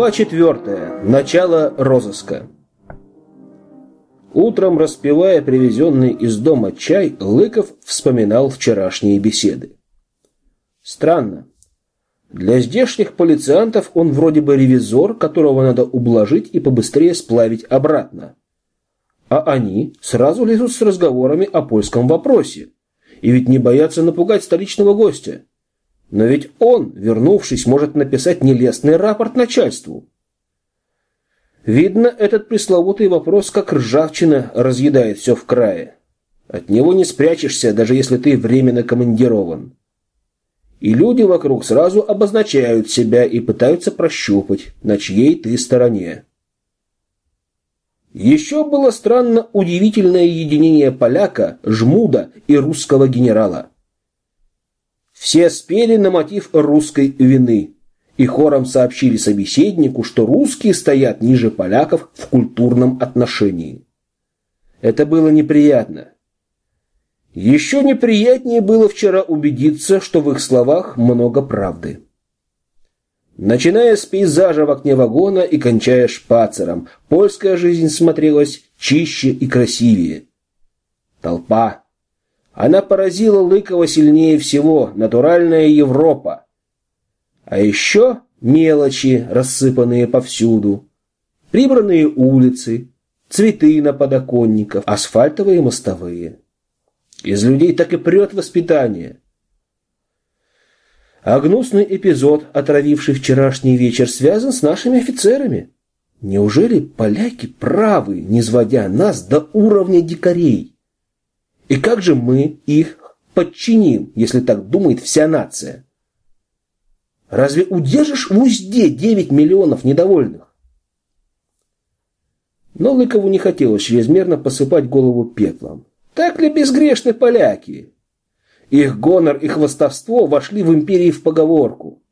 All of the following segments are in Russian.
Глава четвертая. Начало розыска. Утром, распивая привезенный из дома чай, Лыков вспоминал вчерашние беседы. Странно. Для здешних полициантов он вроде бы ревизор, которого надо ублажить и побыстрее сплавить обратно. А они сразу лезут с разговорами о польском вопросе. И ведь не боятся напугать столичного гостя. Но ведь он, вернувшись, может написать нелестный рапорт начальству. Видно, этот пресловутый вопрос, как ржавчина, разъедает все в крае. От него не спрячешься, даже если ты временно командирован. И люди вокруг сразу обозначают себя и пытаются прощупать, на чьей ты стороне. Еще было странно удивительное единение поляка, жмуда и русского генерала. Все спели на мотив русской вины и хором сообщили собеседнику, что русские стоят ниже поляков в культурном отношении. Это было неприятно. Еще неприятнее было вчера убедиться, что в их словах много правды. Начиная с пейзажа в окне вагона и кончая шпацером, польская жизнь смотрелась чище и красивее. Толпа, она поразила Лыкова сильнее всего, натуральная Европа. А еще мелочи, рассыпанные повсюду. Прибранные улицы, цветы на подоконниках, асфальтовые мостовые. Из людей так и прет воспитание. А гнусный эпизод, отравивший вчерашний вечер, связан с нашими офицерами. Неужели поляки правы, не сводя нас до уровня дикарей? И как же мы их подчиним, если так думает вся нация? Разве удержишь в узде 9 миллионов недовольных? Но Лыкову не хотелось чрезмерно посыпать голову пеплом. Так ли безгрешны поляки? Их гонор и хвостовство вошли в империи в поговорку.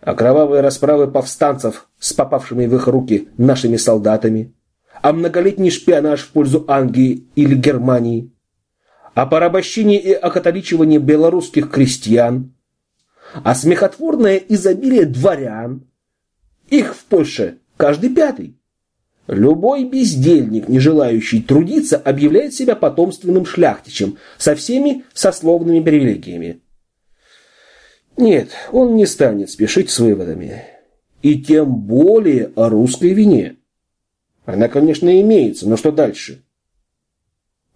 А кровавые расправы повстанцев с попавшими в их руки нашими солдатами, а многолетний шпионаж в пользу Англии или Германии, о порабощении и окатоличивании белорусских крестьян, о смехотворное изобилие дворян. Их в Польше каждый пятый. Любой бездельник, не желающий трудиться, объявляет себя потомственным шляхтичем со всеми сословными привилегиями. Нет, он не станет спешить с выводами. И тем более о русской вине. Она, конечно, имеется, но что дальше?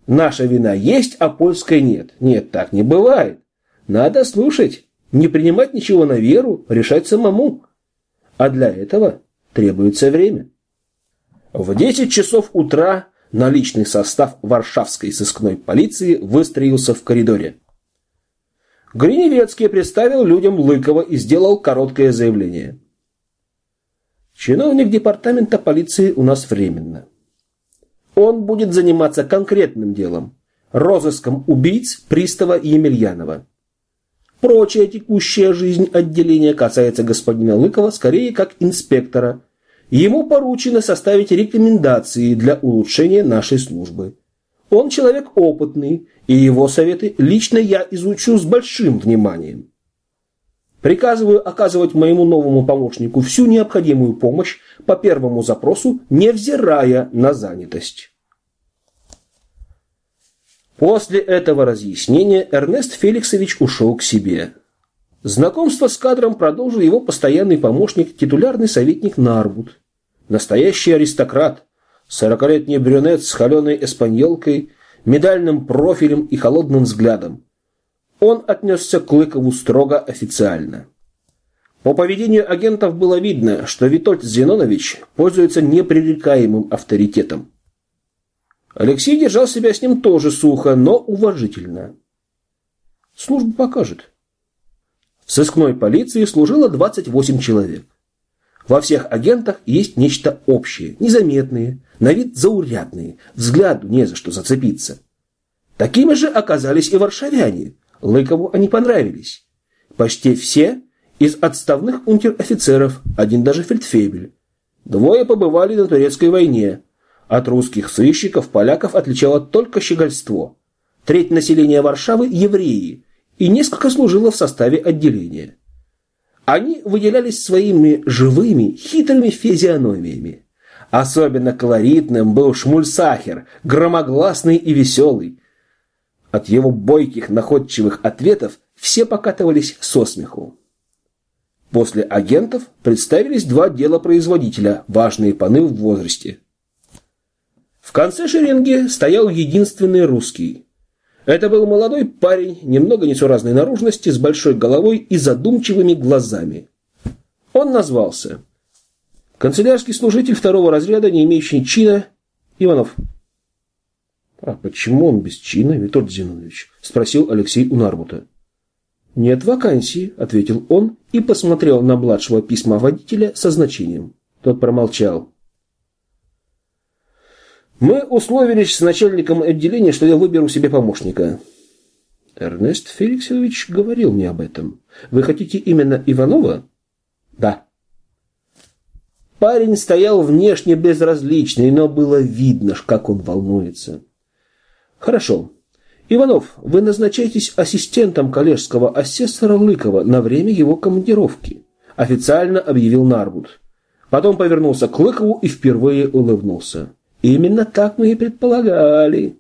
Наша вина есть, а польская нет. Нет, так не бывает. Надо слушать, не принимать ничего на веру, решать самому. А для этого требуется время. В 10 часов утра наличный состав Варшавской сыскной полиции выстроился в коридоре. Гриневецкий представил людям Лыкова и сделал короткое заявление. Чиновник департамента полиции у нас временно. Он будет заниматься конкретным делом – розыском убийц пристава Емельянова. Прочая текущая жизнь отделения касается господина Лыкова скорее как инспектора. Ему поручено составить рекомендации для улучшения нашей службы. Он человек опытный, и его советы лично я изучу с большим вниманием. Приказываю оказывать моему новому помощнику всю необходимую помощь по первому запросу, невзирая на занятость. После этого разъяснения Эрнест Феликсович ушел к себе. Знакомство с кадром продолжил его постоянный помощник, титулярный советник Нарбут. Настоящий аристократ, сорокалетний брюнет с холеной эспаньолкой, медальным профилем и холодным взглядом. Он отнесся к Лыкову строго официально. По поведению агентов было видно, что Витольд Зенонович пользуется непререкаемым авторитетом. Алексей держал себя с ним тоже сухо, но уважительно. Служба покажет. В сыскной полиции служило 28 человек. Во всех агентах есть нечто общее, незаметные, на вид заурядные, взгляду не за что зацепиться. Такими же оказались и варшавяне – Лыкову они понравились. Почти все из отставных унтер-офицеров, один даже фельдфебель. Двое побывали на турецкой войне. От русских сыщиков поляков отличало только щегольство. Треть населения Варшавы – евреи, и несколько служило в составе отделения. Они выделялись своими живыми, хитрыми физиономиями. Особенно колоритным был Шмульсахер, громогласный и веселый. От его бойких, находчивых ответов все покатывались со смеху. После агентов представились два делопроизводителя, важные паны в возрасте. В конце шеренги стоял единственный русский. Это был молодой парень, немного несуразной наружности, с большой головой и задумчивыми глазами. Он назвался Канцелярский служитель второго разряда, не имеющий чина, Иванов. «А почему он без чина, Витольд Зинович?» – спросил Алексей у Нарбута. «Нет вакансии», – ответил он и посмотрел на младшего письма водителя со значением. Тот промолчал. «Мы условились с начальником отделения, что я выберу себе помощника». «Эрнест Феликсович говорил мне об этом. Вы хотите именно Иванова?» «Да». Парень стоял внешне безразличный, но было видно, как он волнуется. «Хорошо. Иванов, вы назначаетесь ассистентом коллежского асессора Лыкова на время его командировки», официально объявил Нарбут. Потом повернулся к Лыкову и впервые улыбнулся. «Именно так мы и предполагали».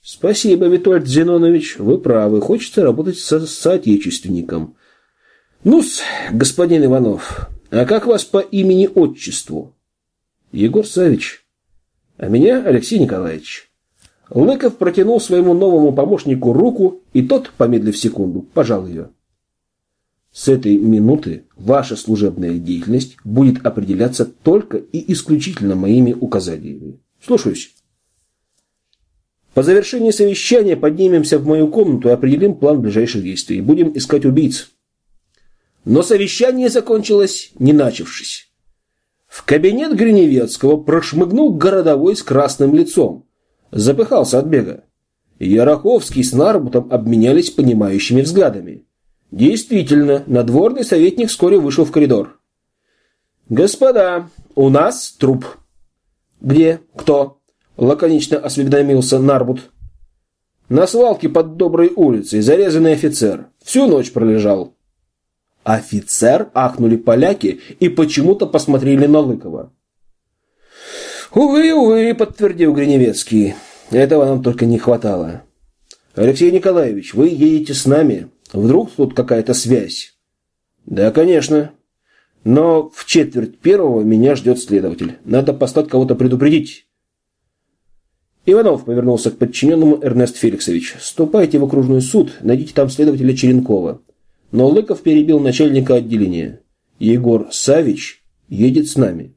«Спасибо, Витольд Зенонович, вы правы, хочется работать со соотечественником». «Ну-с, господин Иванов, а как вас по имени-отчеству? Егор Савич. А меня Алексей Николаевич. Лыков протянул своему новому помощнику руку, и тот, помедлив секунду, пожал ее. С этой минуты ваша служебная деятельность будет определяться только и исключительно моими указаниями. Слушаюсь. По завершении совещания поднимемся в мою комнату и определим план ближайших действий. Будем искать убийц. Но совещание закончилось, не начавшись. В кабинет Гриневецкого прошмыгнул городовой с красным лицом. Запыхался от бега. Яроховский с Нарбутом обменялись понимающими взглядами. Действительно, надворный советник вскоре вышел в коридор. «Господа, у нас труп». «Где? Кто?» – лаконично осведомился Нарбут. «На свалке под Доброй улицей зарезанный офицер. Всю ночь пролежал». Офицер ахнули поляки и почему-то посмотрели на Лыкова. «Увы, увы», — подтвердил Гриневецкий. «Этого нам только не хватало». «Алексей Николаевич, вы едете с нами? Вдруг тут какая-то связь?» «Да, конечно. Но в четверть первого меня ждет следователь. Надо послать кого-то предупредить». Иванов повернулся к подчиненному Эрнест Феликсович. «Ступайте в окружной суд, найдите там следователя Черенкова. Но Лыков перебил начальника отделения. Егор Савич едет с нами.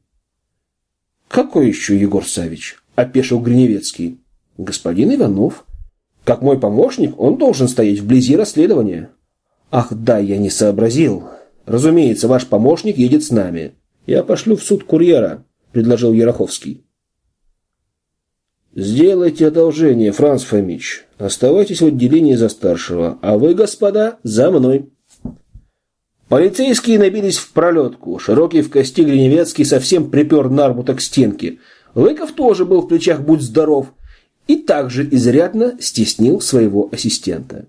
Какой еще Егор Савич? Опешил Гриневецкий. Господин Иванов. Как мой помощник, он должен стоять вблизи расследования. Ах, да, я не сообразил. Разумеется, ваш помощник едет с нами. Я пошлю в суд курьера, предложил Яроховский. Сделайте одолжение, Франц Фомич. Оставайтесь в отделении за старшего, а вы, господа, за мной. Полицейские набились в пролетку. Широкий в кости Гриневецкий совсем припер Нарбута к стенке. Лыков тоже был в плечах «Будь здоров» и также изрядно стеснил своего ассистента.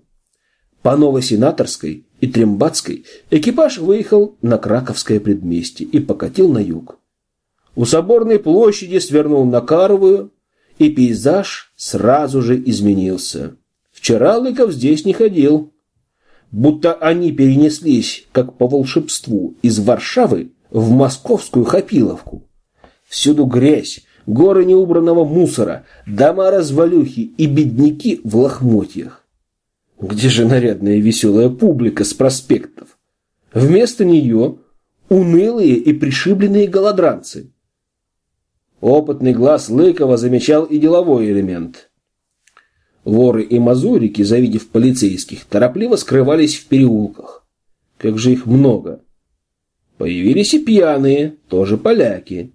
По Новосенаторской и Трембатской экипаж выехал на Краковское предместье и покатил на юг. У Соборной площади свернул на Каровую, и пейзаж сразу же изменился. Вчера Лыков здесь не ходил будто они перенеслись, как по волшебству, из Варшавы в московскую Хапиловку. Всюду грязь, горы неубранного мусора, дома-развалюхи и бедняки в лохмотьях. Где же нарядная веселая публика с проспектов? Вместо нее унылые и пришибленные голодранцы. Опытный глаз Лыкова замечал и деловой элемент – Воры и мазурики, завидев полицейских, торопливо скрывались в переулках. Как же их много. Появились и пьяные, тоже поляки.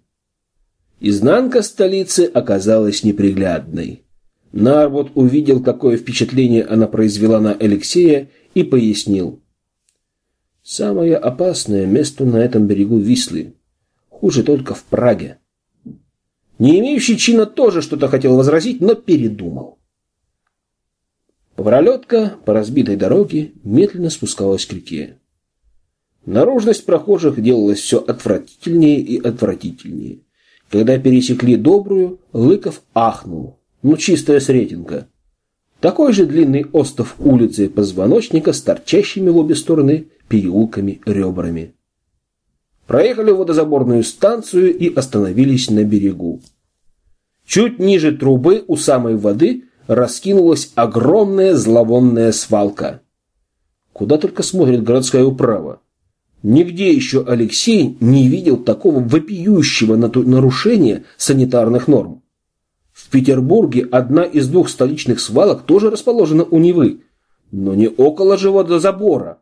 Изнанка столицы оказалась неприглядной. Нарвот увидел, какое впечатление она произвела на Алексея, и пояснил. «Самое опасное место на этом берегу Вислы. Хуже только в Праге». Не имеющий чина тоже что-то хотел возразить, но передумал. Пролетка по разбитой дороге медленно спускалась к реке. Наружность прохожих делалась все отвратительнее и отвратительнее. Когда пересекли Добрую, Лыков ахнул. Ну, чистая сретенка. Такой же длинный остов улицы позвоночника с торчащими в обе стороны переулками ребрами. Проехали водозаборную станцию и остановились на берегу. Чуть ниже трубы у самой воды раскинулась огромная зловонная свалка. Куда только смотрит городская управа. Нигде еще Алексей не видел такого вопиющего нарушения санитарных норм. Петербурге одна из двух столичных свалок тоже расположена у Невы, но не около живого забора.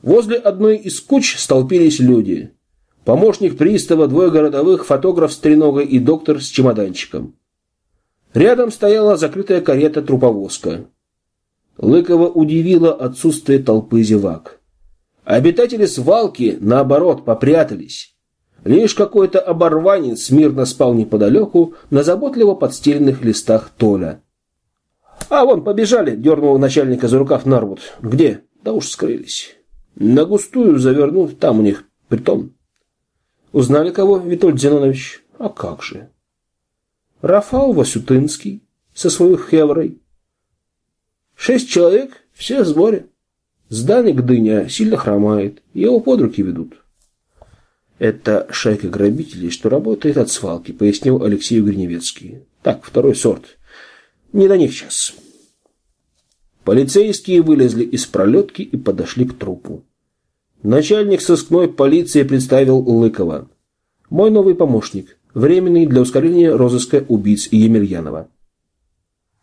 Возле одной из куч столпились люди. Помощник пристава, двое городовых, фотограф с треногой и доктор с чемоданчиком. Рядом стояла закрытая карета-труповозка. Лыкова удивило отсутствие толпы зевак. Обитатели свалки, наоборот, попрятались. Лишь какой-то оборванец мирно спал неподалеку на заботливо подстеленных листах Толя. «А вон, побежали!» – дернул начальника за рукав Нарвуд. «Где?» «Да уж скрылись. На густую завернул, там у них притом». «Узнали кого, Витольд Зенонович?» «А как же?» «Рафал Васютынский со своей хеврой. Шесть человек, все в сборе». Зданик Дыня сильно хромает, его под руки ведут. Это шайка грабителей, что работает от свалки, пояснил Алексей Гриневецкий. Так, второй сорт. Не до них сейчас. Полицейские вылезли из пролетки и подошли к трупу. Начальник сыскной полиции представил Лыкова. Мой новый помощник, временный для ускорения розыска убийц Емельянова.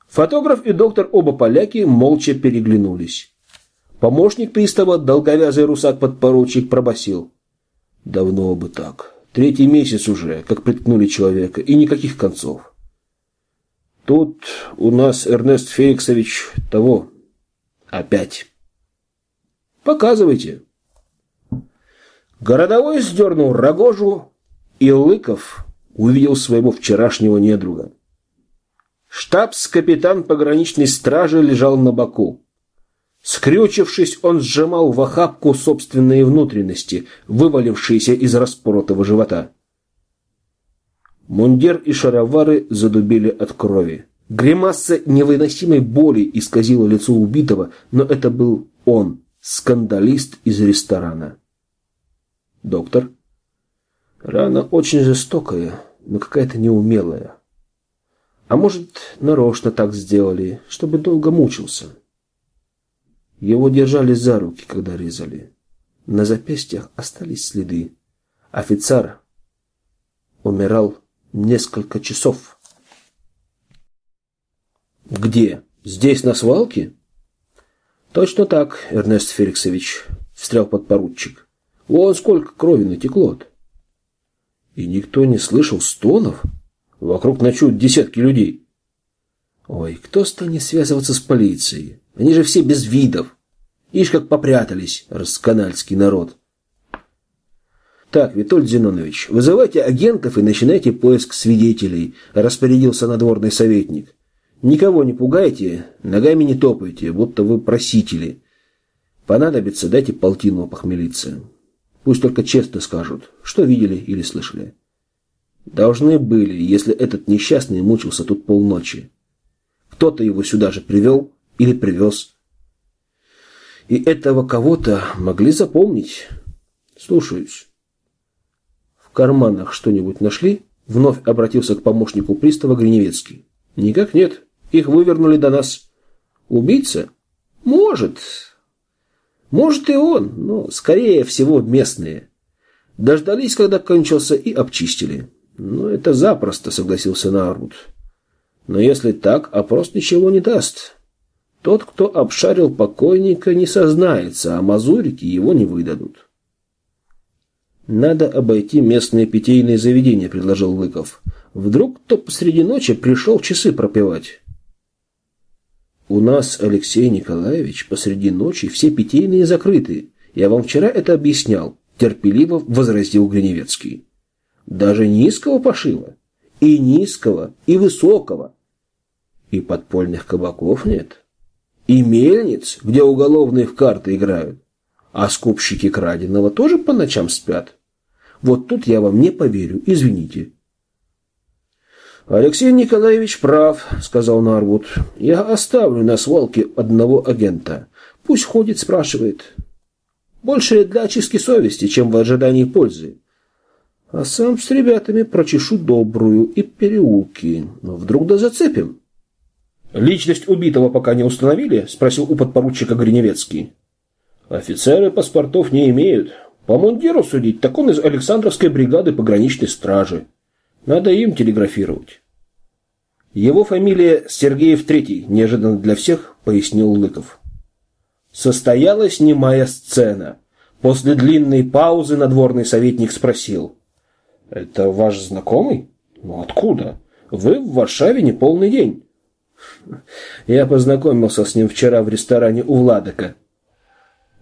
Фотограф и доктор оба поляки молча переглянулись. Помощник пристава, долговязый русак-подпоручик, пробасил. Давно бы так. Третий месяц уже, как приткнули человека, и никаких концов. Тут у нас Эрнест Феликсович того. Опять. Показывайте. Городовой сдернул рогожу, и Лыков увидел своего вчерашнего недруга. Штабс-капитан пограничной стражи лежал на боку. Скрючившись, он сжимал в охапку собственные внутренности, вывалившиеся из распоротого живота. Мундир и шаровары задубели от крови. Гримаса невыносимой боли исказила лицо убитого, но это был он, скандалист из ресторана. Доктор? Рана очень жестокая, но какая-то неумелая. А может, нарочно так сделали, чтобы долго мучился. Его держали за руки, когда резали. На запястьях остались следы. Офицер умирал несколько часов. Где? Здесь, на свалке? Точно так, Эрнест Феликсович, встрял подпоручик. Вон сколько крови натекло. И никто не слышал стонов? Вокруг ночуют десятки людей. Ой, кто станет связываться с полицией? Они же все без видов. Ишь, как попрятались, расканальский народ. Так, Витольд Зинонович, вызывайте агентов и начинайте поиск свидетелей, распорядился надворный советник. Никого не пугайте, ногами не топайте, будто вы просители. Понадобится, дайте полтину похмелиться. Пусть только честно скажут, что видели или слышали. Должны были, если этот несчастный мучился тут полночи. Кто-то его сюда же привел или привез. И этого кого-то могли запомнить. Слушаюсь. В карманах что-нибудь нашли? Вновь обратился к помощнику пристава Гриневецкий. Никак нет. Их вывернули до нас. Убийца? Может. Может и он, но скорее всего местные. Дождались, когда кончился, и обчистили. Ну, это запросто, согласился Нарвуд. Но если так, опрос ничего не даст. Тот, кто обшарил покойника, не сознается, а мазурики его не выдадут. «Надо обойти местные питейные заведения», — предложил Лыков. «Вдруг кто посреди ночи пришел часы пропивать?» «У нас, Алексей Николаевич, посреди ночи все питейные закрыты. Я вам вчера это объяснял», — терпеливо возразил Гриневецкий. «Даже низкого пошива. И низкого, и высокого. И подпольных кабаков нет». И мельниц, где уголовные в карты играют. А скупщики краденого тоже по ночам спят? Вот тут я вам не поверю, извините. Алексей Николаевич прав, сказал Нарвуд. Я оставлю на свалке одного агента. Пусть ходит, спрашивает. Больше для очистки совести, чем в ожидании пользы. А сам с ребятами прочешу добрую и переулки. Но вдруг да зацепим. Личность убитого пока не установили? Спросил у подпоручика Гриневецкий. Офицеры паспортов не имеют. По мундиру судить, так он из Александровской бригады пограничной стражи. Надо им телеграфировать. Его фамилия Сергеев Третий, неожиданно для всех, пояснил Лыков. Состоялась немая сцена. После длинной паузы надворный советник спросил. «Это ваш знакомый? Ну откуда? Вы в Варшаве не полный день». Я познакомился с ним вчера в ресторане у Владыка.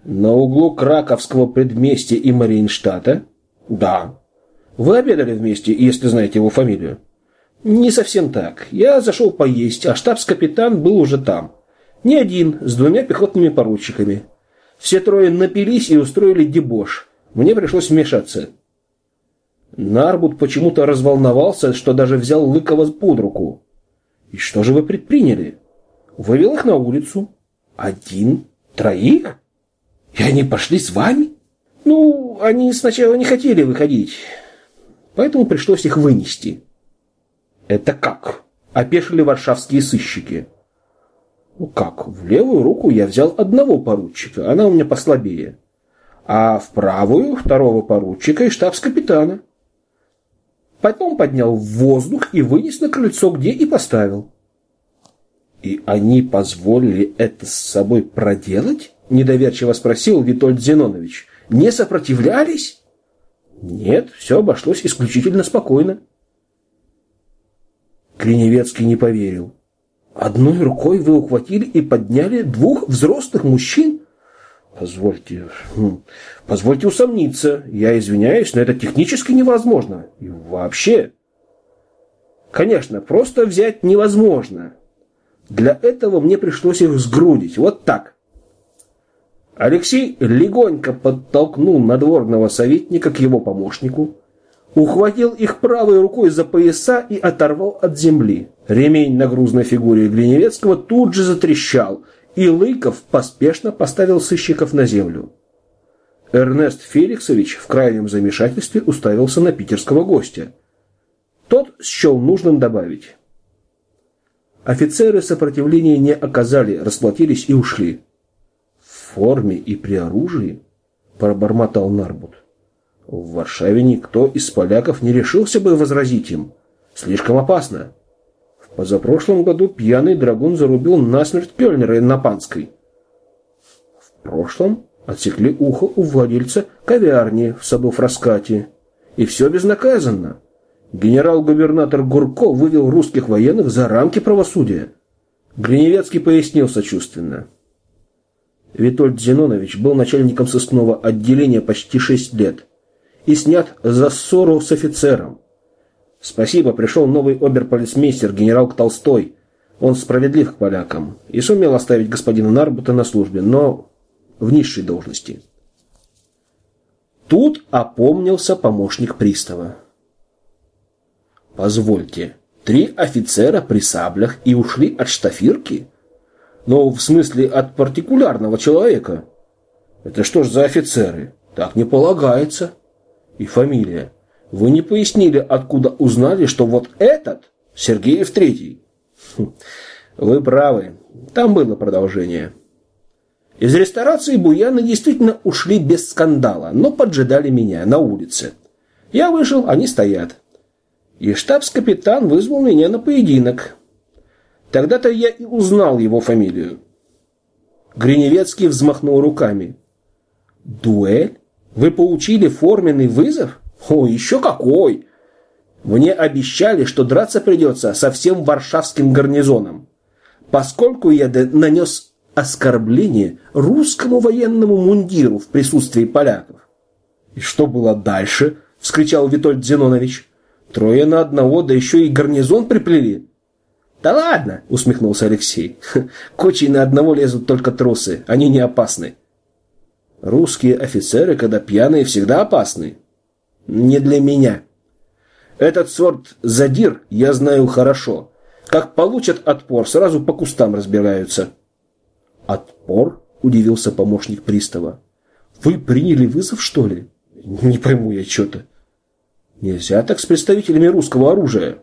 На углу Краковского предместья и Мариенштадта? Да. Вы обедали вместе, если знаете его фамилию? Не совсем так. Я зашел поесть, а штабс-капитан был уже там. Не один, с двумя пехотными поручиками. Все трое напились и устроили дебош. Мне пришлось вмешаться. Нарбут почему-то разволновался, что даже взял Лыкова под руку. И что же вы предприняли? Вывел их на улицу. Один? Троих? И они пошли с вами? Ну, они сначала не хотели выходить. Поэтому пришлось их вынести. Это как? Опешили варшавские сыщики. Ну как, в левую руку я взял одного поручика, она у меня послабее. А в правую второго поручика и штабс-капитана. Потом поднял в воздух и вынес на крыльцо, где и поставил. И они позволили это с собой проделать? Недоверчиво спросил Витольд Зенонович. Не сопротивлялись? Нет, все обошлось исключительно спокойно. Клиневецкий не поверил. Одной рукой вы ухватили и подняли двух взрослых мужчин? Позвольте, хм, позвольте усомниться. Я извиняюсь, но это технически невозможно. И вообще. Конечно, просто взять невозможно. Для этого мне пришлось их сгрудить. Вот так. Алексей легонько подтолкнул надворного советника к его помощнику, ухватил их правой рукой за пояса и оторвал от земли. Ремень на грузной фигуре Глиневецкого тут же затрещал, и Лыков поспешно поставил сыщиков на землю. Эрнест Феликсович в крайнем замешательстве уставился на питерского гостя. Тот счел нужным добавить. Офицеры сопротивления не оказали, расплатились и ушли форме и при оружии, пробормотал Нарбут. В Варшаве никто из поляков не решился бы возразить им. Слишком опасно. Позапрошлом году пьяный драгун зарубил насмерть Пёльнера на Панской. В прошлом отсекли ухо у владельца ковярни в саду Фраскати. И все безнаказанно. Генерал-губернатор Гурко вывел русских военных за рамки правосудия. Гриневецкий пояснил сочувственно. Витольд Зинонович был начальником сыскного отделения почти шесть лет и снят за ссору с офицером. Спасибо, пришел новый оберполицмейстер генерал Толстой. Он справедлив к полякам и сумел оставить господина Нарбута на службе, но в низшей должности. Тут опомнился помощник пристава. «Позвольте, три офицера при саблях и ушли от штафирки?» Но в смысле от партикулярного человека. Это что ж за офицеры? Так не полагается. И фамилия. Вы не пояснили, откуда узнали, что вот этот Сергеев Третий. Хм, вы правы. Там было продолжение. Из ресторации Буяны действительно ушли без скандала, но поджидали меня на улице. Я вышел, они стоят. И штабс-капитан вызвал меня на поединок. Тогда-то я и узнал его фамилию. Гриневецкий взмахнул руками. «Дуэль? Вы получили форменный вызов? О, еще какой! Мне обещали, что драться придется со всем варшавским гарнизоном, поскольку я нанес оскорбление русскому военному мундиру в присутствии поляков. «И что было дальше?» — вскричал Витольд Зенонович. «Трое на одного, да еще и гарнизон приплели. «Да ладно!» – усмехнулся Алексей. «Кучей на одного лезут только трусы, они не опасны». Русские офицеры, когда пьяные, всегда опасны. Не для меня. Этот сорт задир я знаю хорошо. Как получат отпор, сразу по кустам разбираются. Отпор? Удивился помощник пристава. Вы приняли вызов, что ли? Не пойму я что-то. Нельзя так с представителями русского оружия.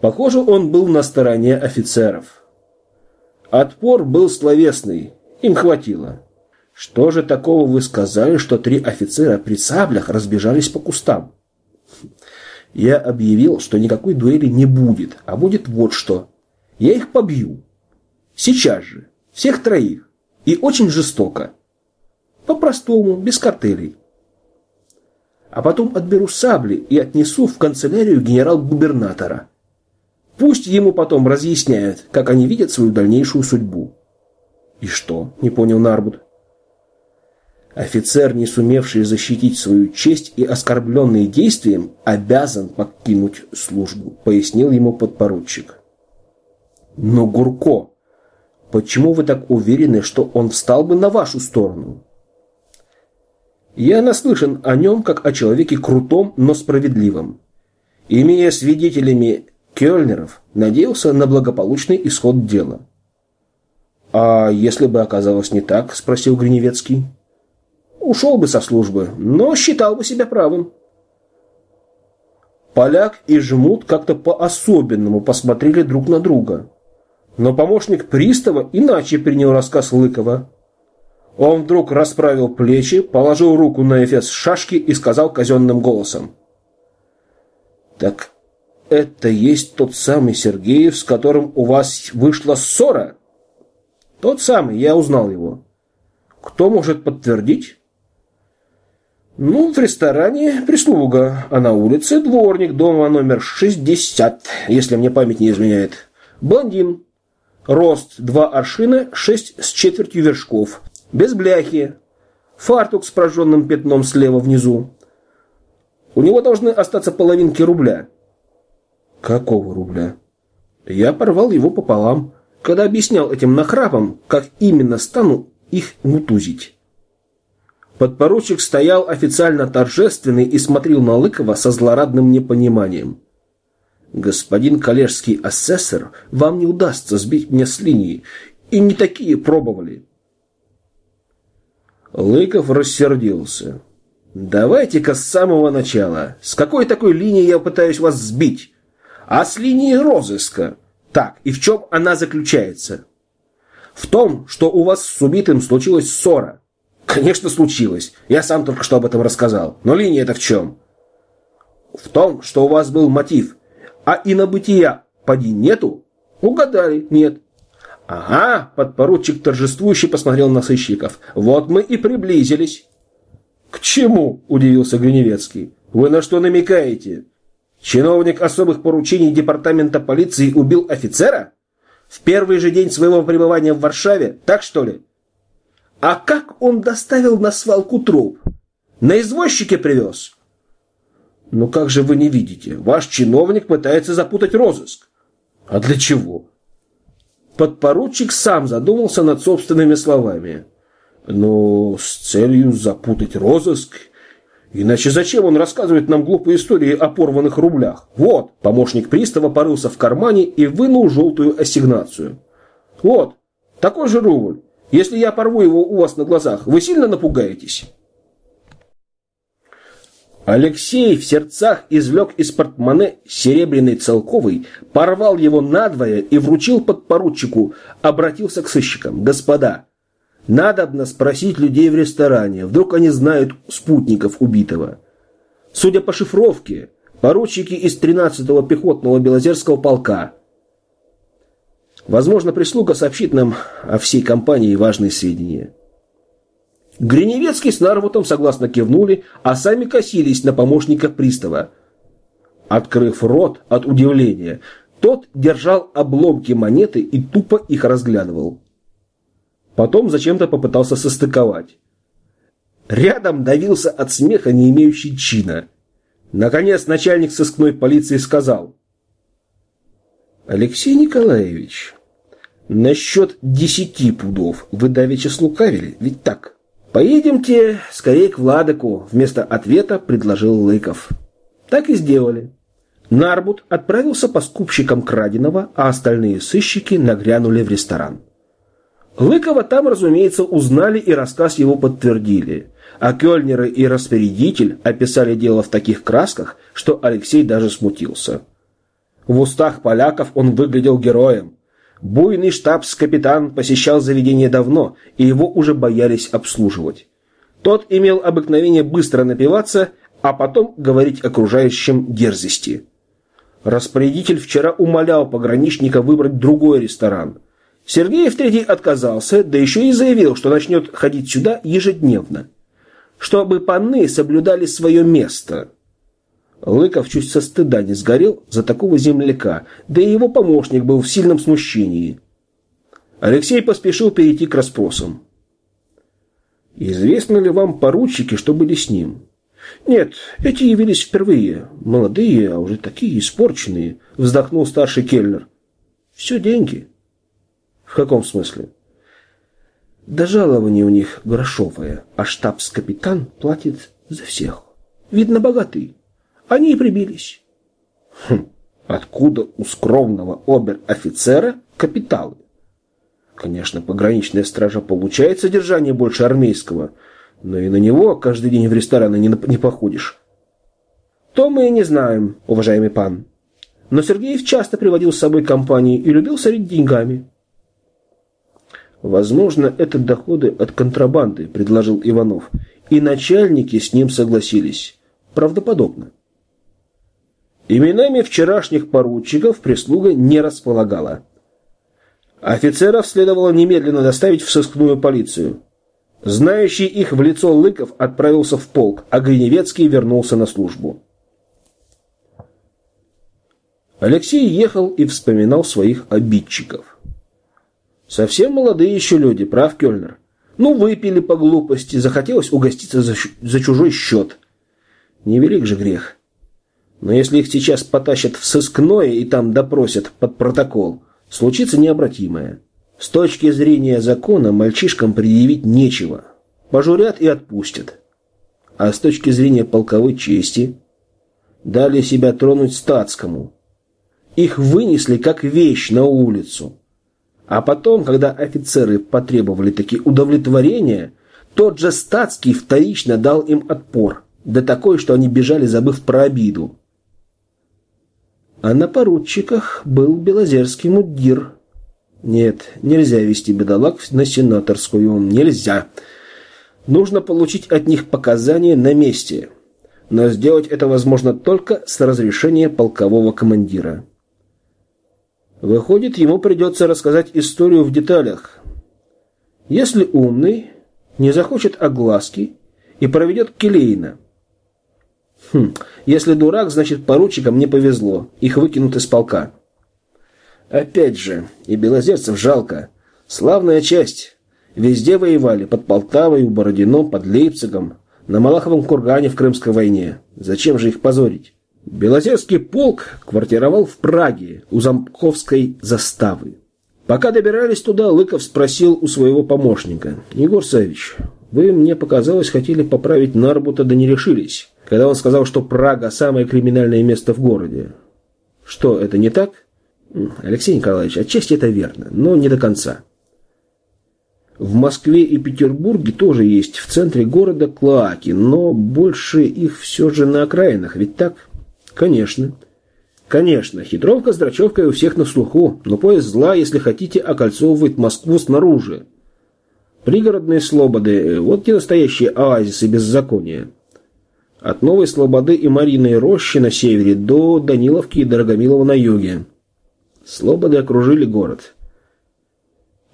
Похоже, он был на стороне офицеров. Отпор был словесный, им хватило. Что же такого вы сказали, что три офицера при саблях разбежались по кустам? Я объявил, что никакой дуэли не будет, а будет вот что. Я их побью. Сейчас же. Всех троих. И очень жестоко. По-простому, без картелей. А потом отберу сабли и отнесу в канцелярию генерал-губернатора. Пусть ему потом разъясняют, как они видят свою дальнейшую судьбу. И что? Не понял Нарбут. Офицер, не сумевший защитить свою честь и оскорбленный действием, обязан покинуть службу, пояснил ему подпоручик. Но Гурко, почему вы так уверены, что он встал бы на вашу сторону? Я наслышан о нем как о человеке крутом, но справедливом. Имея свидетелями Кёльнеров, надеялся на благополучный исход дела. «А если бы оказалось не так?» – спросил Гриневецкий. «Ушел бы со службы, но считал бы себя правым». Поляк и Жмут как-то по-особенному посмотрели друг на друга. Но помощник пристава иначе принял рассказ Лыкова. Он вдруг расправил плечи, положил руку на эфес шашки и сказал казенным голосом. «Так это есть тот самый Сергеев, с которым у вас вышла ссора?» «Тот самый, я узнал его». «Кто может подтвердить?» «Ну, в ресторане прислуга, а на улице дворник дома номер 60, если мне память не изменяет. Блондин. Рост два аршина, шесть с четвертью вершков без бляхи, фартук с прожженным пятном слева внизу. У него должны остаться половинки рубля. Какого рубля? Я порвал его пополам, когда объяснял этим нахрапом, как именно стану их мутузить. Подпоручик стоял официально торжественный и смотрел на Лыкова со злорадным непониманием. «Господин коллежский асессор, вам не удастся сбить меня с линии, и не такие пробовали. Лыков рассердился. «Давайте-ка с самого начала. С какой такой линии я пытаюсь вас сбить? А с линии розыска. Так, и в чем она заключается? В том, что у вас с убитым случилась ссора. Конечно, случилось. Я сам только что об этом рассказал. Но линия это в чем? В том, что у вас был мотив. А и на поди нету? Угадали, нет. «Ага», — подпоручик торжествующе посмотрел на сыщиков. «Вот мы и приблизились». «К чему?» – удивился Гриневецкий. «Вы на что намекаете? Чиновник особых поручений департамента полиции убил офицера? В первый же день своего пребывания в Варшаве? Так что ли? А как он доставил на свалку труп? На извозчике привез?» «Ну как же вы не видите? Ваш чиновник пытается запутать розыск». «А для чего?» Подпоручик сам задумался над собственными словами. Но с целью запутать розыск. Иначе зачем он рассказывает нам глупые истории о порванных рублях? Вот, помощник пристава порылся в кармане и вынул желтую ассигнацию. Вот, такой же рубль. Если я порву его у вас на глазах, вы сильно напугаетесь? Алексей в сердцах извлек из портмоне серебряный целковый, порвал его надвое и вручил подпоручику, обратился к сыщикам. «Господа, надобно спросить людей в ресторане, вдруг они знают спутников убитого. Судя по шифровке, поручики из 13-го пехотного Белозерского полка. Возможно, прислуга сообщит нам о всей компании важные сведения». Гриневецкий с Нарвутом согласно кивнули, а сами косились на помощника пристава. Открыв рот от удивления, тот держал обломки монеты и тупо их разглядывал. Потом зачем-то попытался состыковать. Рядом давился от смеха, не имеющий чина. Наконец начальник сыскной полиции сказал. «Алексей Николаевич, насчет десяти пудов вы давеча слукавили, ведь так?» «Поедемте скорее к Владыку», — вместо ответа предложил Лыков. Так и сделали. Нарбут отправился по скупщикам краденого, а остальные сыщики нагрянули в ресторан. Лыкова там, разумеется, узнали и рассказ его подтвердили. А Кёльнеры и распорядитель описали дело в таких красках, что Алексей даже смутился. В устах поляков он выглядел героем. Буйный штабс-капитан посещал заведение давно, и его уже боялись обслуживать. Тот имел обыкновение быстро напиваться, а потом говорить окружающим дерзости. Распорядитель вчера умолял пограничника выбрать другой ресторан. Сергеев третий отказался, да еще и заявил, что начнет ходить сюда ежедневно. Чтобы панны соблюдали свое место. Лыков чуть со стыда не сгорел за такого земляка, да и его помощник был в сильном смущении. Алексей поспешил перейти к расспросам. «Известно ли вам поручики, что были с ним?» «Нет, эти явились впервые. Молодые, а уже такие испорченные», — вздохнул старший кельнер. «Все деньги». «В каком смысле?» «Да жалование у них грошовое, а штабс-капитан платит за всех. Видно, богатый. Они и прибились». «Хм, откуда у скромного обер-офицера капиталы?» Конечно, пограничная стража получает содержание больше армейского, но и на него каждый день в рестораны не, не походишь. То мы и не знаем, уважаемый пан. Но Сергеев часто приводил с собой компании и любил сорить деньгами. Возможно, это доходы от контрабанды, предложил Иванов. И начальники с ним согласились. Правдоподобно. Именами вчерашних поручиков прислуга не располагала. Офицеров следовало немедленно доставить в сыскную полицию. Знающий их в лицо Лыков отправился в полк, а Гриневецкий вернулся на службу. Алексей ехал и вспоминал своих обидчиков. Совсем молодые еще люди, прав Кёльнер. Ну, выпили по глупости, захотелось угоститься за, за чужой счет. Невелик же грех. Но если их сейчас потащат в сыскное и там допросят под протокол, случится необратимое. С точки зрения закона мальчишкам предъявить нечего. Пожурят и отпустят. А с точки зрения полковой чести дали себя тронуть статскому. Их вынесли как вещь на улицу. А потом, когда офицеры потребовали такие удовлетворения, тот же статский вторично дал им отпор, да такой, что они бежали, забыв про обиду. А на поручиках был белозерский мудир – нет, нельзя вести бедолаг на сенаторскую. Нельзя. Нужно получить от них показания на месте. Но сделать это возможно только с разрешения полкового командира. Выходит, ему придется рассказать историю в деталях. Если умный, не захочет огласки и проведет Келейна. Хм, если дурак, значит поручикам не повезло. Их выкинут из полка. Опять же, и белозерцев жалко. Славная часть. Везде воевали, под Полтавой, у Бородино, под Лейпцигом, на Малаховом кургане в Крымской войне. Зачем же их позорить? Белозерский полк квартировал в Праге, у Замковской заставы. Пока добирались туда, Лыков спросил у своего помощника. «Егор Савич, вы, мне показалось, хотели поправить Нарбута, да не решились, когда он сказал, что Прага – самое криминальное место в городе. Что, это не так?» Алексей Николаевич, отчасти это верно, но не до конца. В Москве и Петербурге тоже есть в центре города клоаки, но больше их все же на окраинах, ведь так? Конечно. Конечно, хитровка с драчевкой у всех на слуху, но поезд зла, если хотите, окольцовывает Москву снаружи. Пригородные слободы – вот те настоящие оазисы беззакония. От Новой Слободы и Мариной Рощи на севере до Даниловки и Дорогомилова на юге. Слободы окружили город.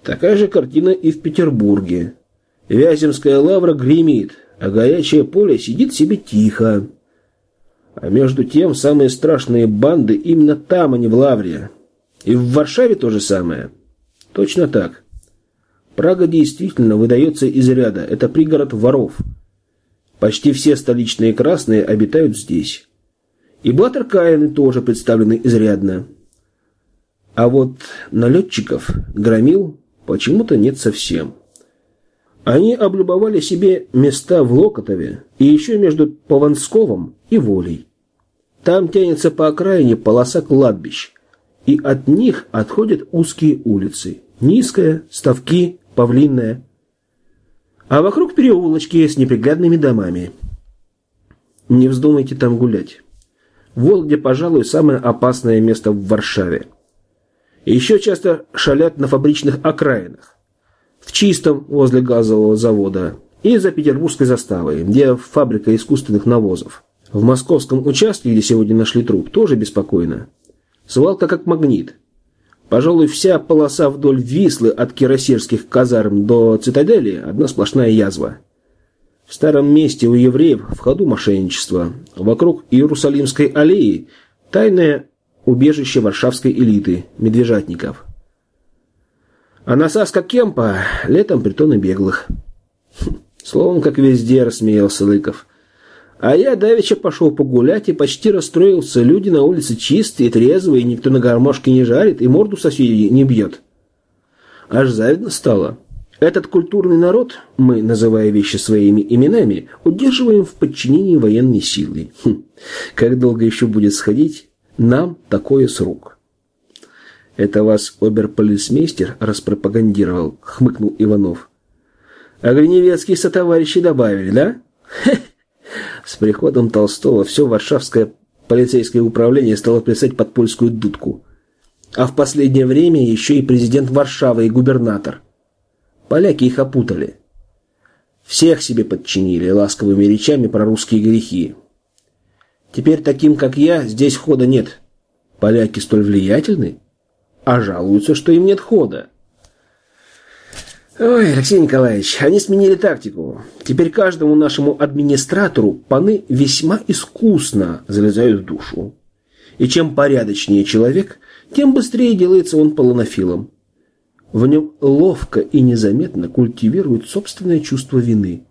Такая же картина и в Петербурге. Вяземская лавра гремит, а горячее поле сидит себе тихо. А между тем самые страшные банды именно там, а не в Лавре. И в Варшаве то же самое. Точно так. Прага действительно выдается из ряда. Это пригород воров. Почти все столичные красные обитают здесь. И Блаттеркаины тоже представлены изрядно. А вот налетчиков, громил, почему-то нет совсем. Они облюбовали себе места в Локотове и еще между Повансковым и Волей. Там тянется по окраине полоса кладбищ, и от них отходят узкие улицы. Низкая, ставки, павлинная. А вокруг переулочки с неприглядными домами. Не вздумайте там гулять. Вологде, пожалуй, самое опасное место в Варшаве. Еще часто шалят на фабричных окраинах. В Чистом, возле газового завода, и за Петербургской заставой, где фабрика искусственных навозов. В московском участке, где сегодня нашли труп, тоже беспокойно. Свалка как магнит. Пожалуй, вся полоса вдоль Вислы от кирасирских казарм до цитадели – одна сплошная язва. В старом месте у евреев в ходу мошенничество. Вокруг Иерусалимской аллеи – тайное убежище варшавской элиты – медвежатников. А на Саска Кемпа – летом притоны беглых. Хм, словом, как везде, рассмеялся Лыков – а я давеча пошел погулять и почти расстроился. Люди на улице чистые, трезвые, никто на гармошке не жарит и морду соседей не бьет. Аж завидно стало. Этот культурный народ, мы, называя вещи своими именами, удерживаем в подчинении военной силы. Хм, как долго еще будет сходить нам такое с рук? Это вас оберполицмейстер распропагандировал, хмыкнул Иванов. А гриневецкие сотоварищи добавили, да? Хе с приходом Толстого все варшавское полицейское управление стало плясать под польскую дудку. А в последнее время еще и президент Варшавы и губернатор. Поляки их опутали. Всех себе подчинили ласковыми речами про русские грехи. Теперь таким, как я, здесь хода нет. Поляки столь влиятельны, а жалуются, что им нет хода. Ой, Алексей Николаевич, они сменили тактику. Теперь каждому нашему администратору паны весьма искусно залезают в душу. И чем порядочнее человек, тем быстрее делается он полонофилом. В нем ловко и незаметно культивирует собственное чувство вины.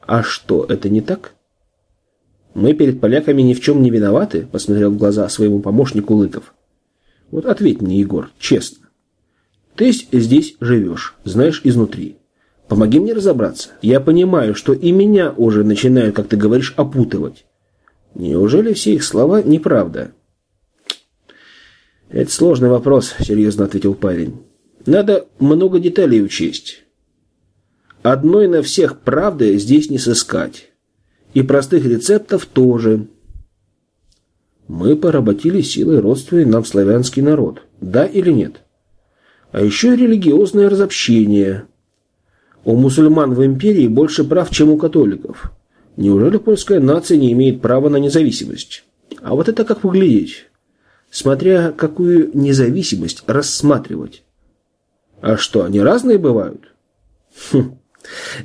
А что, это не так? Мы перед поляками ни в чем не виноваты, посмотрел в глаза своему помощнику Лыков. Вот ответь мне, Егор, честно. Ты здесь живешь, знаешь изнутри. Помоги мне разобраться. Я понимаю, что и меня уже начинают, как ты говоришь, опутывать. Неужели все их слова неправда? Это сложный вопрос, серьезно ответил парень. Надо много деталей учесть. Одной на всех правды здесь не сыскать. И простых рецептов тоже. Мы поработили силой родственный нам славянский народ. Да или нет? А еще и религиозное разобщение. У мусульман в империи больше прав, чем у католиков. Неужели польская нация не имеет права на независимость? А вот это как поглядеть? Смотря какую независимость рассматривать. А что, они разные бывают? Хм.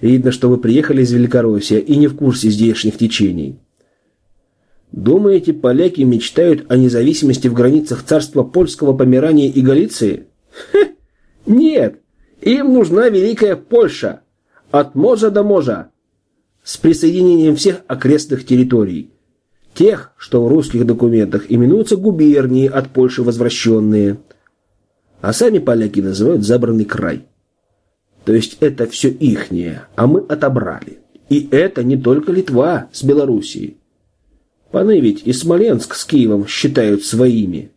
Видно, что вы приехали из Великороссии и не в курсе здешних течений. Думаете, поляки мечтают о независимости в границах царства польского Померания и Галиции? Нет, им нужна Великая Польша, от Можа до Можа, с присоединением всех окрестных территорий. Тех, что в русских документах именуются губернии от Польши возвращенные. А сами поляки называют забранный край. То есть это все ихнее, а мы отобрали. И это не только Литва с Белоруссией. Паны ведь и Смоленск с Киевом считают своими.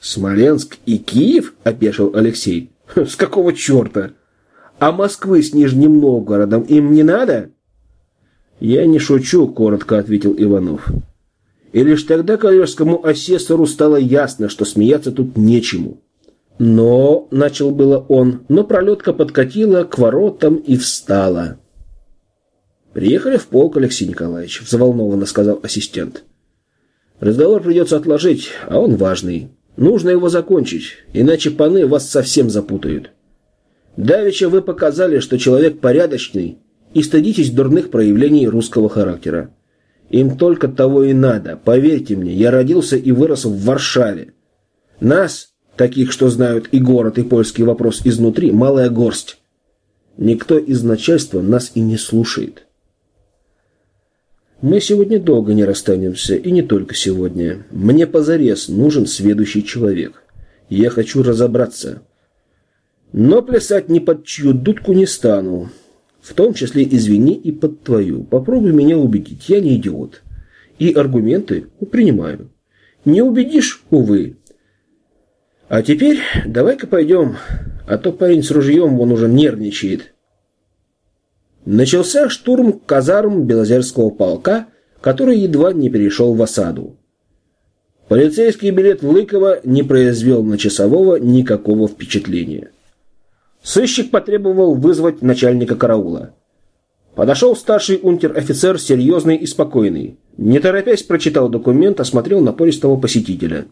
«Смоленск и Киев?» – опешил Алексей. «С какого черта? А Москвы с Нижним Новгородом им не надо?» «Я не шучу», – коротко ответил Иванов. И лишь тогда коллежскому асессору стало ясно, что смеяться тут нечему. Но, — начал было он, но пролетка подкатила к воротам и встала. «Приехали в полк, Алексей Николаевич», — взволнованно сказал ассистент. «Разговор придется отложить, а он важный». Нужно его закончить, иначе паны вас совсем запутают. Давеча вы показали, что человек порядочный, и стыдитесь дурных проявлений русского характера. Им только того и надо. Поверьте мне, я родился и вырос в Варшаве. Нас, таких, что знают и город, и польский вопрос изнутри, малая горсть. Никто из начальства нас и не слушает. Мы сегодня долго не расстанемся, и не только сегодня. Мне позарез нужен сведущий человек. Я хочу разобраться. Но плясать ни под чью дудку не стану. В том числе, извини, и под твою. Попробуй меня убедить, я не идиот. И аргументы принимаю. Не убедишь, увы. А теперь давай-ка пойдем, а то парень с ружьем, он уже нервничает. Начался штурм казарм Белозерского полка, который едва не перешел в осаду. Полицейский билет Лыкова не произвел на часового никакого впечатления. Сыщик потребовал вызвать начальника караула. Подошел старший унтер-офицер, серьезный и спокойный. Не торопясь, прочитал документ, осмотрел напористого посетителя.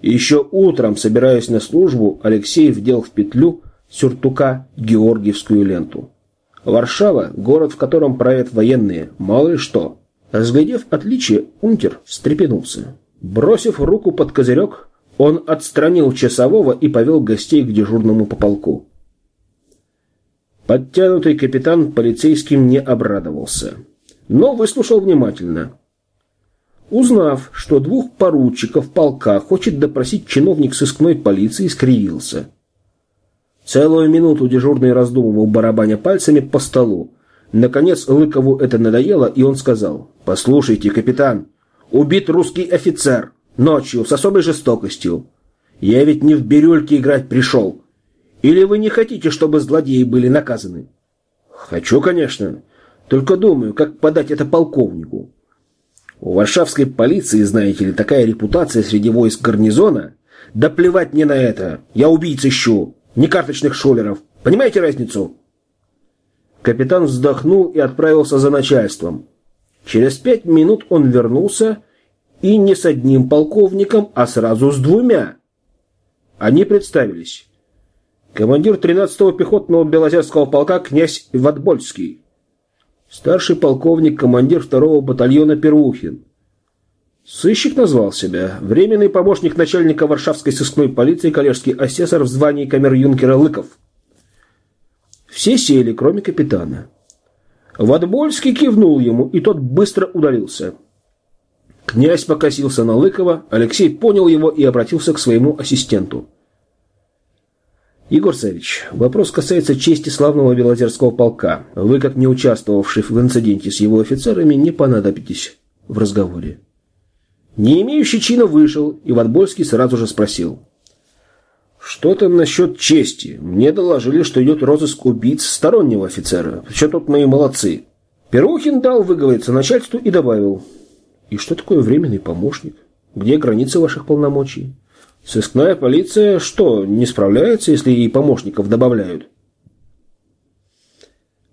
Еще утром, собираясь на службу, Алексей вдел в петлю сюртука георгиевскую ленту. Варшава – город, в котором правят военные, мало ли что. Разглядев отличие, унтер встрепенулся. Бросив руку под козырек, он отстранил часового и повел гостей к дежурному по полку. Подтянутый капитан полицейским не обрадовался, но выслушал внимательно. Узнав, что двух поручиков полка хочет допросить чиновник сыскной полиции, скривился. Целую минуту дежурный раздумывал, барабаня пальцами по столу. Наконец Лыкову это надоело, и он сказал, «Послушайте, капитан, убит русский офицер, ночью, с особой жестокостью. Я ведь не в бирюльке играть пришел, или вы не хотите, чтобы злодеи были наказаны? Хочу, конечно. Только думаю, как подать это полковнику. У варшавской полиции, знаете ли, такая репутация среди войск гарнизона. Да плевать мне на это. Я убийц ищу, не карточных шулеров. Понимаете разницу? Капитан вздохнул и отправился за начальством. Через пять минут он вернулся и не с одним полковником, а сразу с двумя. Они представились командир 13-го пехотного Белозерского полка князь Ватбольский, старший полковник, командир 2-го батальона Первухин. Сыщик назвал себя временный помощник начальника Варшавской сыскной полиции коллежский асессор в звании камер-юнкера Лыков. Все сели, кроме капитана. Ватбольский кивнул ему, и тот быстро удалился. Князь покосился на Лыкова, Алексей понял его и обратился к своему ассистенту. Егор Савич, вопрос касается чести славного Белозерского полка. Вы, как не участвовавший в инциденте с его офицерами, не понадобитесь в разговоре. Не имеющий чина вышел, и Ватбольский сразу же спросил. «Что там насчет чести? Мне доложили, что идет розыск убийц стороннего офицера. Причем тут мои молодцы». Перухин дал выговориться начальству и добавил. «И что такое временный помощник? Где границы ваших полномочий?» Сыскная полиция что, не справляется, если ей помощников добавляют?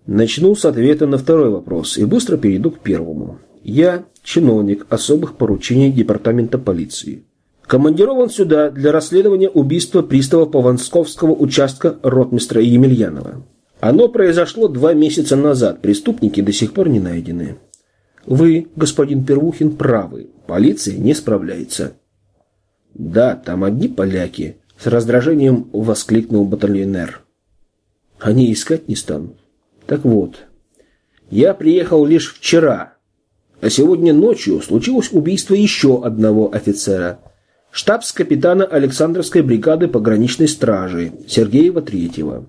Начну с ответа на второй вопрос и быстро перейду к первому. Я чиновник особых поручений департамента полиции. Командирован сюда для расследования убийства пристава Павансковского участка ротмистра Емельянова. Оно произошло два месяца назад, преступники до сих пор не найдены. Вы, господин Первухин, правы, полиция не справляется. «Да, там одни поляки», — с раздражением воскликнул батальонер. «Они искать не станут. Так вот, я приехал лишь вчера, а сегодня ночью случилось убийство еще одного офицера, штабс-капитана Александровской бригады пограничной стражи Сергеева Третьего.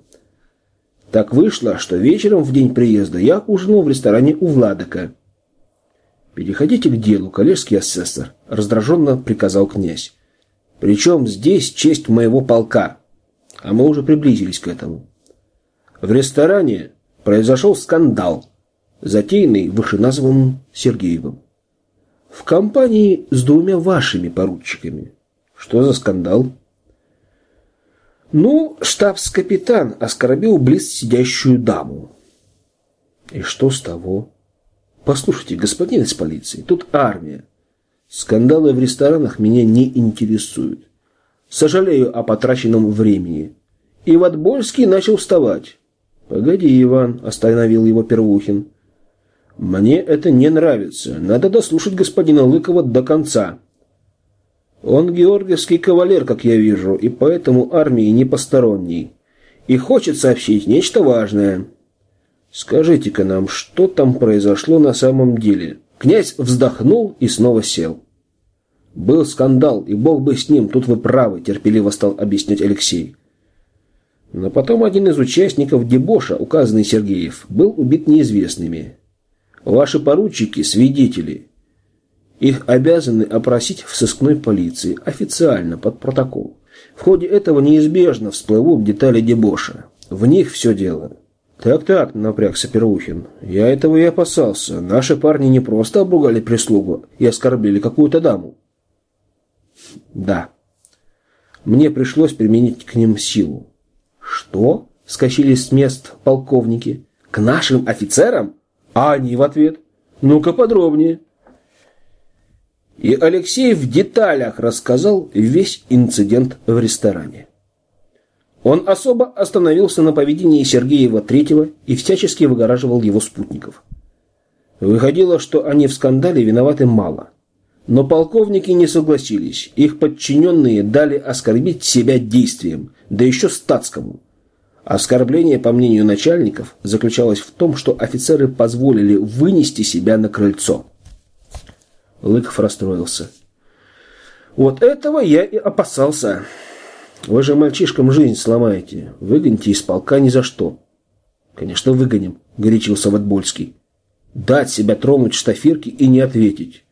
Так вышло, что вечером в день приезда я ужинал в ресторане у Владыка. «Переходите к делу, коллежский асессор», — раздраженно приказал князь. Причем здесь честь моего полка. А мы уже приблизились к этому. В ресторане произошел скандал, затеянный вышеназванным Сергеевым. В компании с двумя вашими поручиками. Что за скандал? Ну, штабс-капитан оскорбил близ сидящую даму. И что с того? Послушайте, господин из полиции, тут армия. Скандалы в ресторанах меня не интересуют. Сожалею о потраченном времени. И Ватбольский начал вставать. «Погоди, Иван», – остановил его Первухин. «Мне это не нравится. Надо дослушать господина Лыкова до конца. Он георгиевский кавалер, как я вижу, и поэтому армии не посторонний. И хочет сообщить нечто важное. Скажите-ка нам, что там произошло на самом деле?» Князь вздохнул и снова сел. Был скандал, и бог бы с ним, тут вы правы, терпеливо стал объяснять Алексей. Но потом один из участников дебоша, указанный Сергеев, был убит неизвестными. Ваши поручики – свидетели. Их обязаны опросить в сыскной полиции, официально, под протокол. В ходе этого неизбежно всплывут детали дебоша. В них все дело. «Так-так», — напрягся Первухин, — «я этого и опасался. Наши парни не просто обругали прислугу и оскорбили какую-то даму». «Да. Мне пришлось применить к ним силу». «Что?» — скачились с мест полковники. «К нашим офицерам?» А они в ответ. «Ну-ка подробнее». И Алексей в деталях рассказал весь инцидент в ресторане. Он особо остановился на поведении Сергеева Третьего и всячески выгораживал его спутников. Выходило, что они в скандале виноваты мало. Но полковники не согласились. Их подчиненные дали оскорбить себя действием, да еще статскому. Оскорбление, по мнению начальников, заключалось в том, что офицеры позволили вынести себя на крыльцо. Лыков расстроился. «Вот этого я и опасался. Вы же мальчишкам жизнь сломаете. Выгоните из полка ни за что». «Конечно, выгоним», — горячился Ватбольский. «Дать себя тронуть штафирки и не ответить.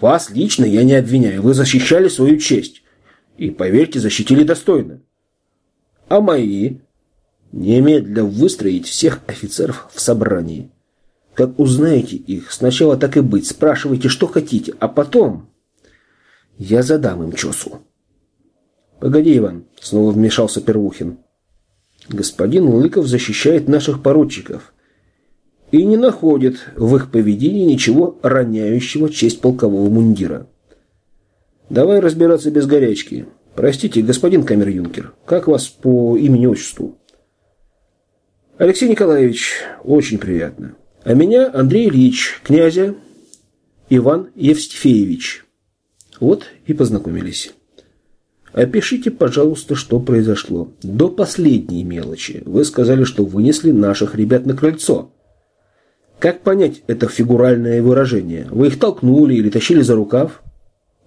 Вас лично я не обвиняю. Вы защищали свою честь. И, поверьте, защитили достойно. А мои? Немедля выстроить всех офицеров в собрании. Как узнаете их, сначала так и быть, спрашивайте, что хотите, а потом я задам им чесу. Погоди, Иван, снова вмешался Первухин. Господин Лыков защищает наших поручиков и не находит в их поведении ничего роняющего честь полкового мундира. Давай разбираться без горячки. Простите, господин камер-юнкер, как вас по имени-отчеству? Алексей Николаевич, очень приятно. А меня Андрей Ильич, князя Иван Евстифеевич. Вот и познакомились. Опишите, пожалуйста, что произошло. До последней мелочи. Вы сказали, что вынесли наших ребят на крыльцо. Как понять это фигуральное выражение? Вы их толкнули или тащили за рукав?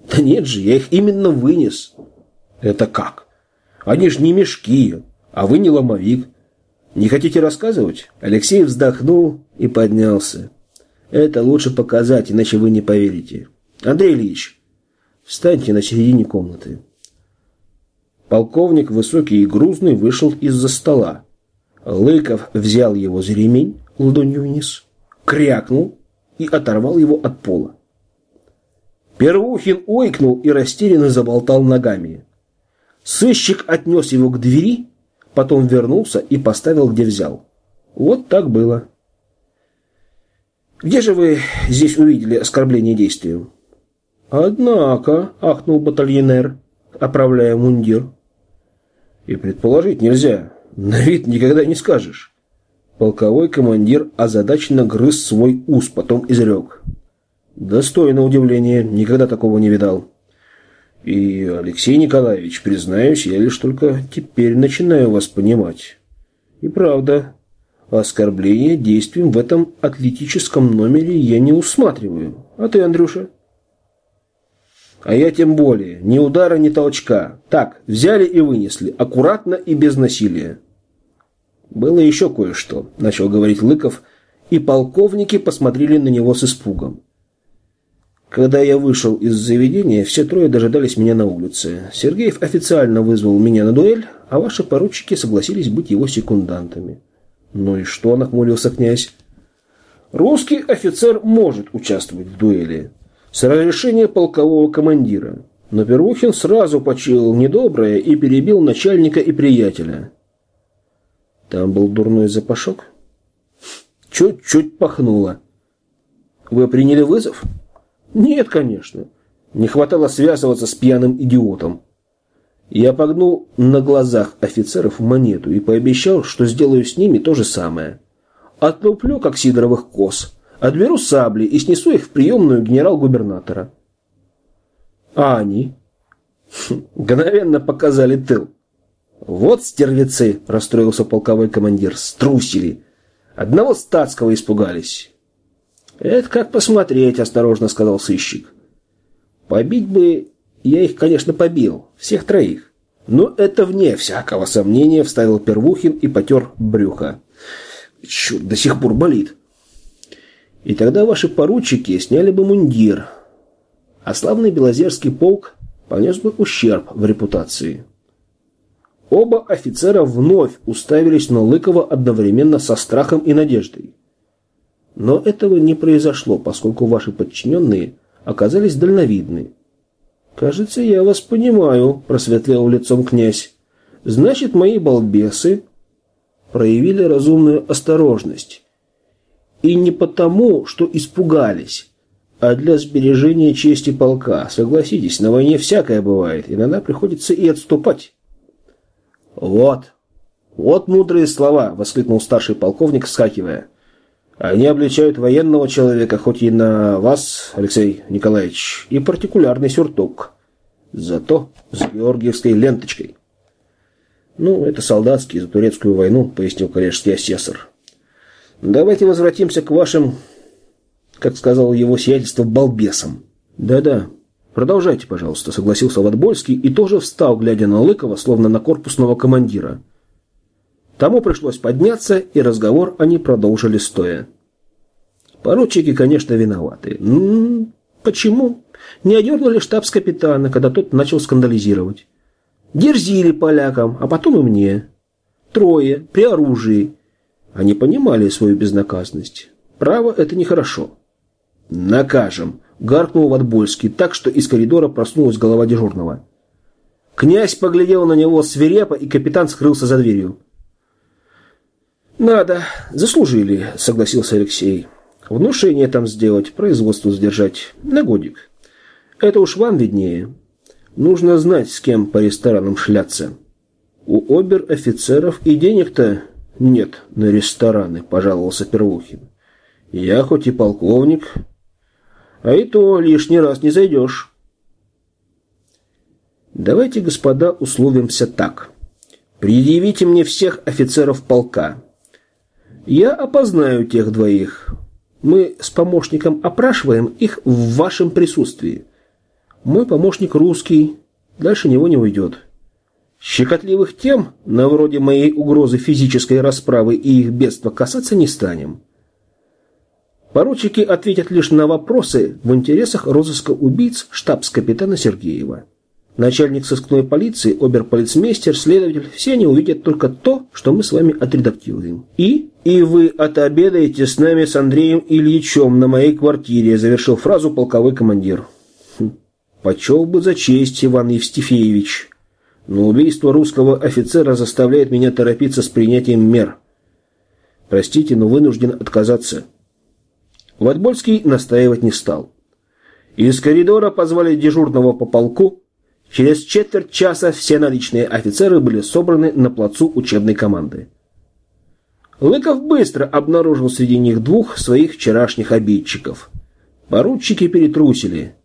Да нет же, я их именно вынес. Это как? Они же не мешки, а вы не ломовик. Не хотите рассказывать? Алексей вздохнул и поднялся. Это лучше показать, иначе вы не поверите. Андрей Ильич, встаньте на середине комнаты. Полковник, высокий и грузный, вышел из-за стола. Лыков взял его за ремень ладонью вниз, крякнул и оторвал его от пола. Первухин ойкнул и растерянно заболтал ногами. Сыщик отнес его к двери потом вернулся и поставил, где взял. Вот так было. Где же вы здесь увидели оскорбление действием? Однако, ахнул батальонер, оправляя мундир. И предположить нельзя. На вид никогда не скажешь. Полковой командир озадаченно грыз свой ус, потом изрек. Достойно удивления, никогда такого не видал. И, Алексей Николаевич, признаюсь, я лишь только теперь начинаю вас понимать. И правда, оскорбление действием в этом атлетическом номере я не усматриваю. А ты, Андрюша? А я тем более. Ни удара, ни толчка. Так, взяли и вынесли. Аккуратно и без насилия. Было еще кое-что, начал говорить Лыков, и полковники посмотрели на него с испугом. Когда я вышел из заведения, все трое дожидались меня на улице. Сергеев официально вызвал меня на дуэль, а ваши поручики согласились быть его секундантами. Ну и что, нахмурился князь? Русский офицер может участвовать в дуэли с разрешения полкового командира. Но Первухин сразу почуял недоброе и перебил начальника и приятеля. Там был дурной запашок. Чуть-чуть пахнуло. Вы приняли вызов? Нет, конечно. Не хватало связываться с пьяным идиотом. Я погнул на глазах офицеров монету и пообещал, что сделаю с ними то же самое. Отлуплю, как сидоровых коз, отберу сабли и снесу их в приемную генерал-губернатора. А они? Мгновенно показали тыл. Вот стервецы, расстроился полковой командир, струсили. Одного статского испугались. «Это как посмотреть», – осторожно сказал сыщик. «Побить бы я их, конечно, побил, всех троих. Но это вне всякого сомнения, вставил Первухин и потер брюхо. Черт, до сих пор болит. И тогда ваши поручики сняли бы мундир, а славный Белозерский полк понес бы ущерб в репутации. Оба офицера вновь уставились на Лыкова одновременно со страхом и надеждой. Но этого не произошло, поскольку ваши подчиненные оказались дальновидны. «Кажется, я вас понимаю», – просветлел лицом князь. «Значит, мои балбесы проявили разумную осторожность. И не потому, что испугались, а для сбережения чести полка. Согласитесь, на войне всякое бывает, иногда приходится и отступать. Вот, вот мудрые слова, воскликнул старший полковник, вскакивая. Они обличают военного человека, хоть и на вас, Алексей Николаевич, и партикулярный сюртук. Зато с георгиевской ленточкой. Ну, это солдатский за турецкую войну, пояснил коллежский асессор. Давайте возвратимся к вашим как сказал его сиятельство, балбесом. «Да-да, продолжайте, пожалуйста», — согласился Ватбольский и тоже встал, глядя на Лыкова, словно на корпусного командира. Тому пришлось подняться, и разговор они продолжили стоя. Поручики, конечно, виноваты. М -м, почему? Не одернули штабс-капитана, когда тот начал скандализировать. Дерзили полякам, а потом и мне. Трое, при оружии. Они понимали свою безнаказанность. Право – это нехорошо. «Накажем!» – гаркнул Ватбольский так, что из коридора проснулась голова дежурного. Князь поглядел на него свирепо, и капитан скрылся за дверью. «Надо. Заслужили», – согласился Алексей. «Внушение там сделать, производство сдержать. На годик. Это уж вам виднее. Нужно знать, с кем по ресторанам шляться. У обер-офицеров и денег-то нет на рестораны», – пожаловался Первухин. «Я хоть и полковник, а и то лишний раз не зайдешь. Давайте, господа, условимся так. Предъявите мне всех офицеров полка. Я опознаю тех двоих. Мы с помощником опрашиваем их в вашем присутствии. Мой помощник русский, дальше него не уйдет. Щекотливых тем, на вроде моей угрозы физической расправы и их бедства, касаться не станем. Поручики ответят лишь на вопросы в интересах розыска убийц штабс-капитана Сергеева. Начальник сыскной полиции, оберполицмейстер, следователь – все они увидят только то, что мы с вами отредактируем. И, и вы отобедаете с нами с Андреем Ильичем на моей квартире, завершил фразу полковой командир. Хм, почел бы за честь, Иван Евстифеевич. Но убийство русского офицера заставляет меня торопиться с принятием мер. Простите, но вынужден отказаться. Ватбольский настаивать не стал. Из коридора позвали дежурного по полку. Через четверть часа все наличные офицеры были собраны на плацу учебной команды. Лыков быстро обнаружил среди них двух своих вчерашних обидчиков. Поручики перетрусили.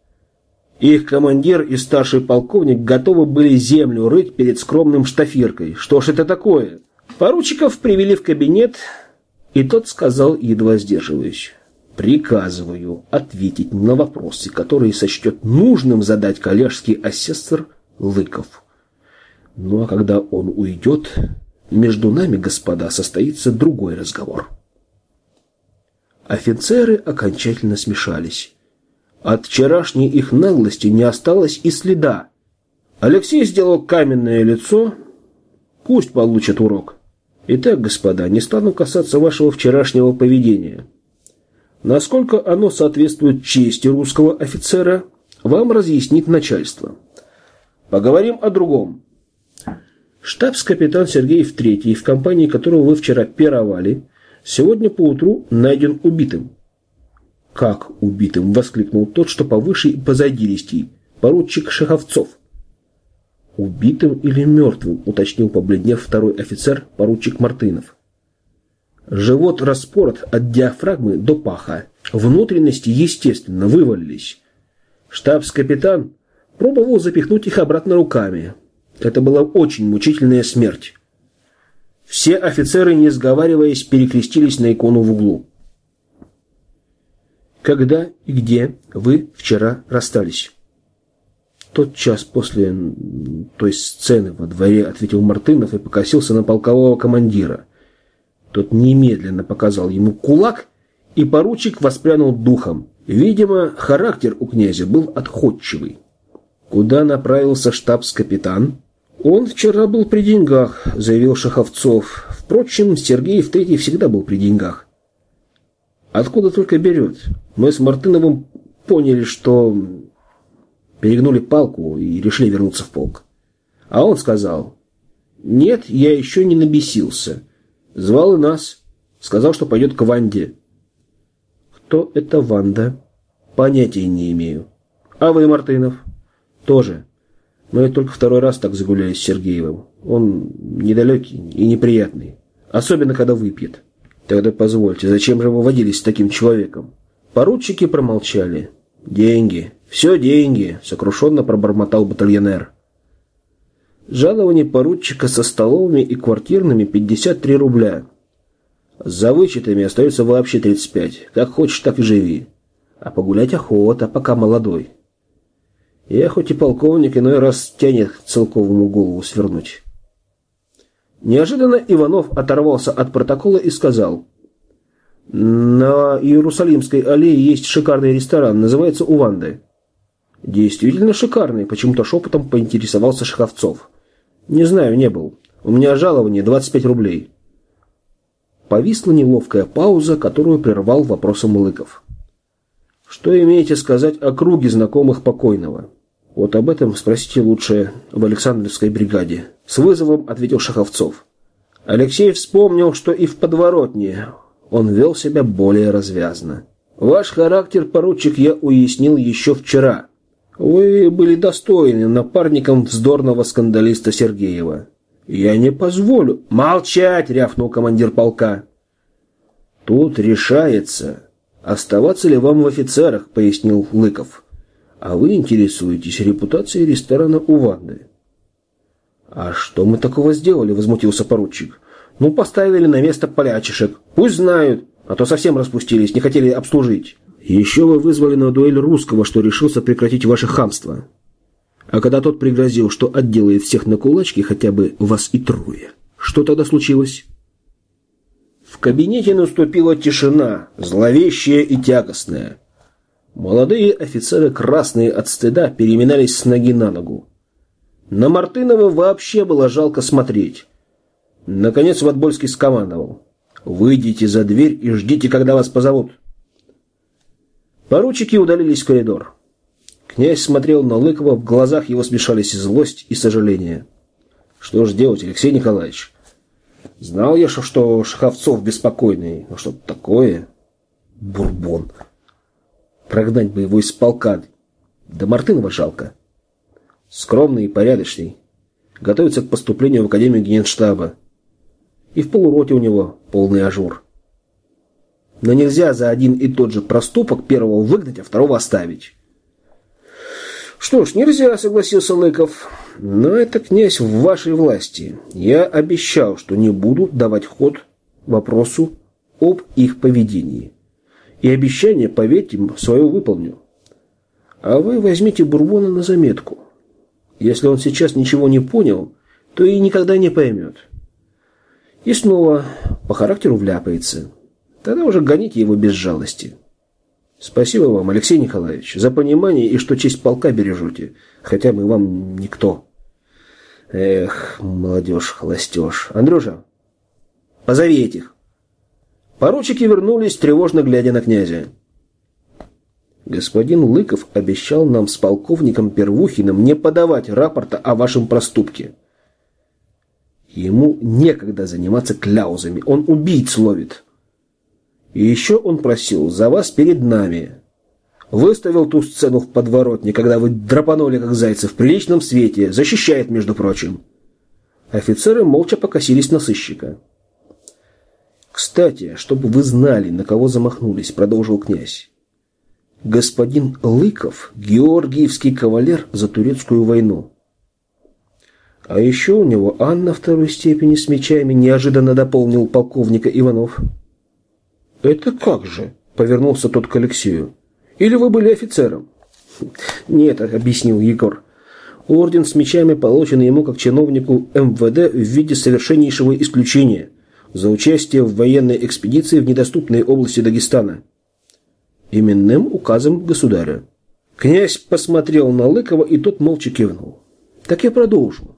Их командир и старший полковник готовы были землю рыть перед скромным штафиркой. Что ж это такое? Поручиков привели в кабинет, и тот сказал, едва сдерживаясь. Приказываю ответить на вопросы, которые сочтет нужным задать коллежский асессор Лыков. Ну а когда он уйдет, между нами, господа, состоится другой разговор. Офицеры окончательно смешались. От вчерашней их наглости не осталось и следа. Алексей сделал каменное лицо. Пусть получат урок. Итак, господа, не стану касаться вашего вчерашнего поведения. Насколько оно соответствует чести русского офицера, вам разъяснит начальство. Поговорим о другом. Штабс-капитан Сергеев III, в компании которого вы вчера пировали, сегодня поутру найден убитым. «Как убитым?» – воскликнул тот, что повыше и позади листей, поручик Шаховцов. «Убитым или мертвым?» – уточнил побледнев второй офицер, поручик Мартынов. Живот распорот от диафрагмы до паха. Внутренности, естественно, вывалились. Штабс-капитан пробовал запихнуть их обратно руками. Это была очень мучительная смерть. Все офицеры, не сговариваясь, перекрестились на икону в углу. Когда и где вы вчера расстались? тот час после той сцены во дворе, ответил Мартынов и покосился на полкового командира. Тот немедленно показал ему кулак, и поручик воспрянул духом. Видимо, характер у князя был отходчивый. Куда направился штабс-капитан? Он вчера был при деньгах, заявил Шаховцов. Впрочем, Сергеев Третий всегда был при деньгах. Откуда только берет? Мы с Мартыновым поняли, что перегнули палку и решили вернуться в полк. А он сказал, «Нет, я еще не набесился». Звал и нас. Сказал, что пойдет к Ванде. Кто это Ванда? Понятия не имею. А вы, Мартынов? Тоже. Мы только второй раз так загуляли с Сергеевым. Он недалекий и неприятный. Особенно, когда выпьет. Тогда позвольте, зачем же вы водились с таким человеком? Поручики промолчали. Деньги. Все деньги, сокрушенно пробормотал батальонер. Жалование поручика со столовыми и квартирными 53 рубля. За вычетами остается вообще 35. Как хочешь, так и живи. А погулять охота, пока молодой. Я хоть и полковник, иной раз тянет целковому голову свернуть. Неожиданно Иванов оторвался от протокола и сказал. На Иерусалимской аллее есть шикарный ресторан, называется «Уванды». Действительно шикарный, почему-то шепотом поинтересовался Шаховцов. Не знаю, не был. У меня жалование 25 рублей. Повисла неловкая пауза, которую прервал вопросом Лыков. Что имеете сказать о круге знакомых покойного? Вот об этом спросите лучше в Александровской бригаде. С вызовом ответил Шаховцов. Алексей вспомнил, что и в подворотне он вел себя более развязно. Ваш характер, поручик, я уяснил еще вчера. Вы были достойны напарником вздорного скандалиста Сергеева. Я не позволю. Молчать, рявкнул командир полка. Тут решается, оставаться ли вам в офицерах, пояснил Лыков. А вы интересуетесь репутацией ресторана у Ванды. А что мы такого сделали, возмутился поручик. Ну, поставили на место полячишек. Пусть знают, а то совсем распустились, не хотели обслужить. Еще вы вызвали на дуэль русского, что решился прекратить ваше хамство. А когда тот пригрозил, что отделает всех на кулачки, хотя бы вас и трое, что тогда случилось? В кабинете наступила тишина, зловещая и тягостная. Молодые офицеры, красные от стыда, переминались с ноги на ногу. На Мартынова вообще было жалко смотреть. Наконец Ватбольский скомандовал. «Выйдите за дверь и ждите, когда вас позовут». Поручики удалились в коридор. Князь смотрел на Лыкова, в глазах его смешались и злость, и сожаление. Что ж делать, Алексей Николаевич? Знал я, что Шаховцов беспокойный, но что такое? Бурбон. Прогнать бы его из полка. Да Мартынова жалко. Скромный и порядочный. Готовится к поступлению в Академию Генштаба. И в полуроте у него полный ажур. Но нельзя за один и тот же проступок первого выгнать, а второго оставить. Что ж, нельзя, согласился Лыков. Но это, князь, в вашей власти. Я обещал, что не буду давать ход вопросу об их поведении. И обещание, поверьте, свое выполню. А вы возьмите Бурбона на заметку. Если он сейчас ничего не понял, то и никогда не поймет. И снова по характеру вляпается. Тогда уже гоните его без жалости. Спасибо вам, Алексей Николаевич, за понимание и что честь полка бережете, хотя мы вам никто. Эх, молодежь, холостеж. Андрюша, позови этих. Поручики вернулись, тревожно глядя на князя. Господин Лыков обещал нам с полковником Первухиным не подавать рапорта о вашем проступке. Ему некогда заниматься кляузами, он убийц ловит. И еще он просил за вас перед нами. Выставил ту сцену в подворотне, когда вы драпанули, как зайцы, в приличном свете. Защищает, между прочим. Офицеры молча покосились на сыщика. «Кстати, чтобы вы знали, на кого замахнулись», — продолжил князь. «Господин Лыков — георгиевский кавалер за турецкую войну. А еще у него Анна второй степени с мечами неожиданно дополнил полковника Иванов». «Это как же?» – повернулся тот к Алексею. «Или вы были офицером?» «Нет», – объяснил Егор. Орден с мечами получен ему как чиновнику МВД в виде совершеннейшего исключения за участие в военной экспедиции в недоступные области Дагестана. Именным указом государя. Князь посмотрел на Лыкова, и тот молча кивнул. Так я продолжу.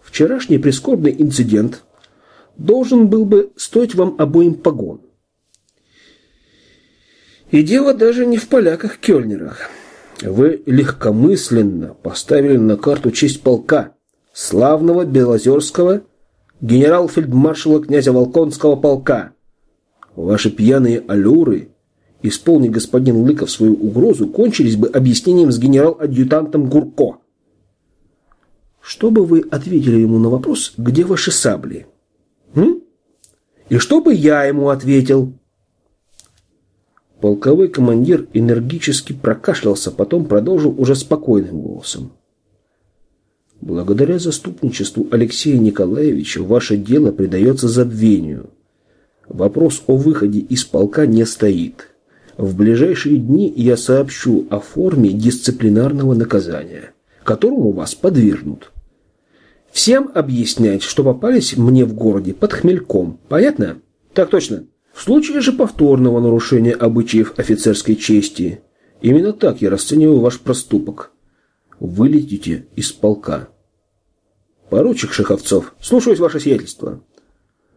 Вчерашний прискорбный инцидент должен был бы стоить вам обоим погон. И дело даже не в поляках-кёльнерах. Вы легкомысленно поставили на карту честь полка, славного Белозерского, генерал-фельдмаршала князя Волконского полка. Ваши пьяные аллюры, исполни господин Лыков свою угрозу, кончились бы объяснением с генерал-адъютантом Гурко. Что бы вы ответили ему на вопрос, где ваши сабли? М? И что бы я ему ответил? Полковой командир энергически прокашлялся, потом продолжил уже спокойным голосом. Благодаря заступничеству Алексея Николаевича ваше дело предается забвению. Вопрос о выходе из полка не стоит. В ближайшие дни я сообщу о форме дисциплинарного наказания, которому вас подвергнут. Всем объяснять, что попались мне в городе под хмельком. Понятно? Так точно. В случае же повторного нарушения обычаев офицерской чести, именно так я расцениваю ваш проступок. Вылетите из полка. Поручик Шеховцов, слушаюсь, ваше сиятельство.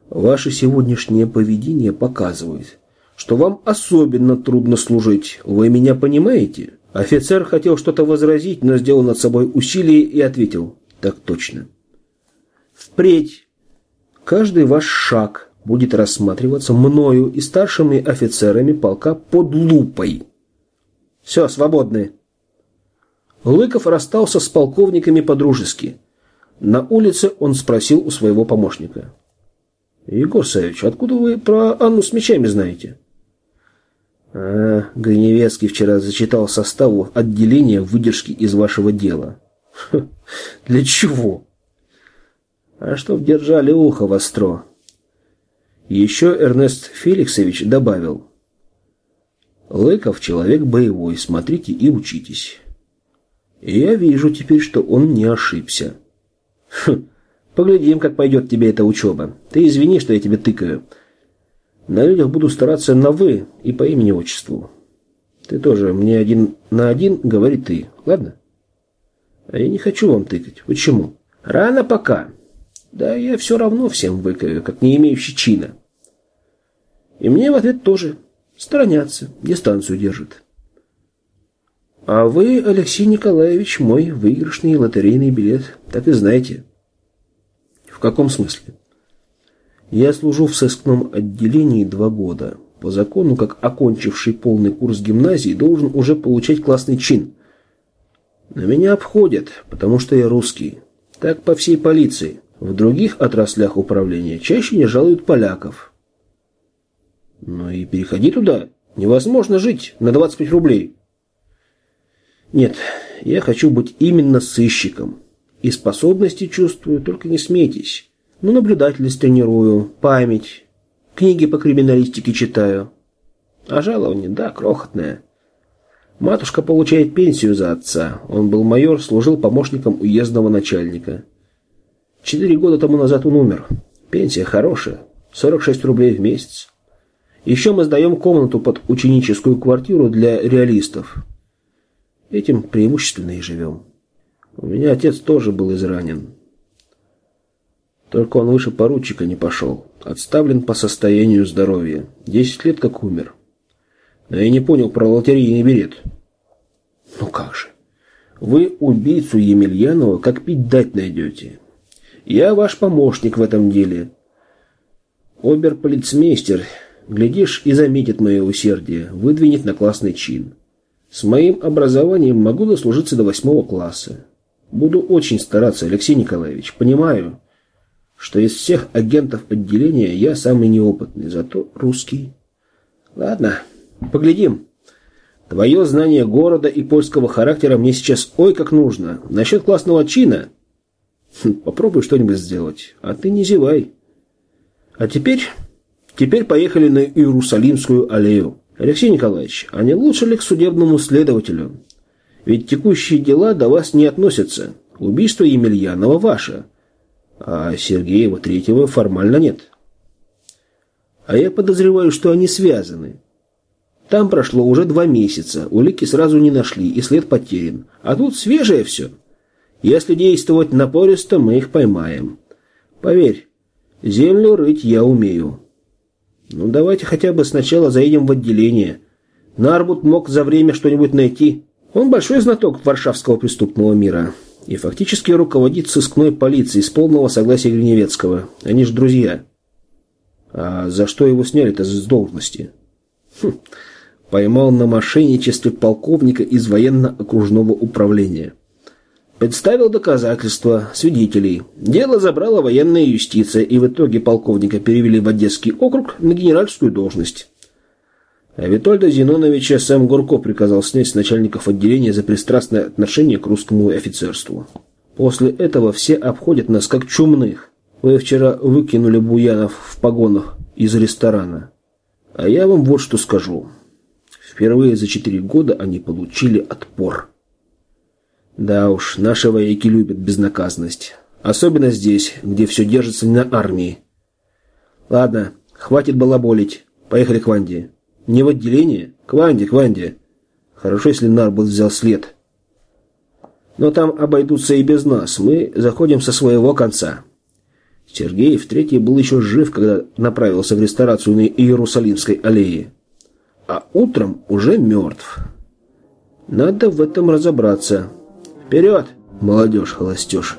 Ваше сегодняшнее поведение показывает, что вам особенно трудно служить. Вы меня понимаете? Офицер хотел что-то возразить, но сделал над собой усилие и ответил. Так точно. Впредь каждый ваш шаг – будет рассматриваться мною и старшими офицерами полка под лупой. Все, свободны. Лыков расстался с полковниками по-дружески. На улице он спросил у своего помощника. «Егор Савич, откуда вы про Анну с мечами знаете?» «А, Гриневецкий вчера зачитал составу отделения выдержки из вашего дела». «Для чего?» «А чтоб держали ухо востро. Еще Эрнест Феликсович добавил. Лыков человек боевой, смотрите и учитесь. Я вижу теперь, что он не ошибся. Хм, поглядим, как пойдет тебе эта учеба. Ты извини, что я тебе тыкаю. На людях буду стараться на «вы» и по имени-отчеству. Ты тоже мне один на один говори ты, ладно? А я не хочу вам тыкать. Почему? Рано пока. Да я все равно всем выкаю, как не имеющий чина. И мне в ответ тоже. Сторонятся, дистанцию держат. А вы, Алексей Николаевич, мой выигрышный лотерейный билет, так и знаете. В каком смысле? Я служу в сыскном отделении два года. По закону, как окончивший полный курс гимназии, должен уже получать классный чин. Но меня обходят, потому что я русский. Так по всей полиции. В других отраслях управления чаще не жалуют поляков. Ну и переходи туда. Невозможно жить на 25 рублей. Нет, я хочу быть именно сыщиком. И способности чувствую, только не смейтесь. Ну, наблюдательность тренирую, память, книги по криминалистике читаю. А жалование, да, крохотное. Матушка получает пенсию за отца. Он был майор, служил помощником уездного начальника. Четыре года тому назад он умер. Пенсия хорошая, 46 рублей в месяц. Еще мы сдаем комнату под ученическую квартиру для реалистов. Этим преимущественно и живем. У меня отец тоже был изранен. Только он выше поручика не пошел. Отставлен по состоянию здоровья. Десять лет как умер. Но я не понял про лотерейный билет. Ну как же. Вы убийцу Емельянова как пить дать найдете. Я ваш помощник в этом деле. Оберполицмейстер Глядишь, и заметит мое усердие, выдвинет на классный чин. С моим образованием могу дослужиться до восьмого класса. Буду очень стараться, Алексей Николаевич. Понимаю, что из всех агентов отделения я самый неопытный, зато русский. Ладно, поглядим. Твое знание города и польского характера мне сейчас ой как нужно. Насчет классного чина... Хм, попробуй что-нибудь сделать, а ты не зевай. А теперь... Теперь поехали на Иерусалимскую аллею. Алексей Николаевич, а не лучше ли к судебному следователю? Ведь текущие дела до вас не относятся. Убийство Емельянова ваше, а Сергеева третьего формально нет. А я подозреваю, что они связаны. Там прошло уже два месяца, улики сразу не нашли, и след потерян. А тут свежее все. Если действовать напористо, мы их поймаем. Поверь, землю рыть я умею. Ну, давайте хотя бы сначала заедем в отделение. Нарбут мог за время что-нибудь найти. Он большой знаток варшавского преступного мира и фактически руководит сыскной полицией с полного согласия Гриневецкого. Они же друзья. А за что его сняли-то с должности? Хм, поймал на мошенничестве полковника из военно-окружного управления. Представил доказательства, свидетелей. Дело забрала военная юстиция, и в итоге полковника перевели в Одесский округ на генеральскую должность. А Витольда Зиноновича сам Гурко приказал снять с начальников отделения за пристрастное отношение к русскому офицерству. После этого все обходят нас как чумных. Вы вчера выкинули Буянов в погонах из ресторана. А я вам вот что скажу. Впервые за четыре года они получили отпор. Да уж, наши вояки любят безнаказанность. Особенно здесь, где все держится на армии. Ладно, хватит балаболить. Поехали к Ванде. Не в отделение? К Ванде, к Ванде. Хорошо, если Нарбут взял след. Но там обойдутся и без нас. Мы заходим со своего конца. Сергеев третий был еще жив, когда направился в ресторацию на Иерусалимской аллее. А утром уже мертв. Надо в этом разобраться. Вперед, молодежь холостеж!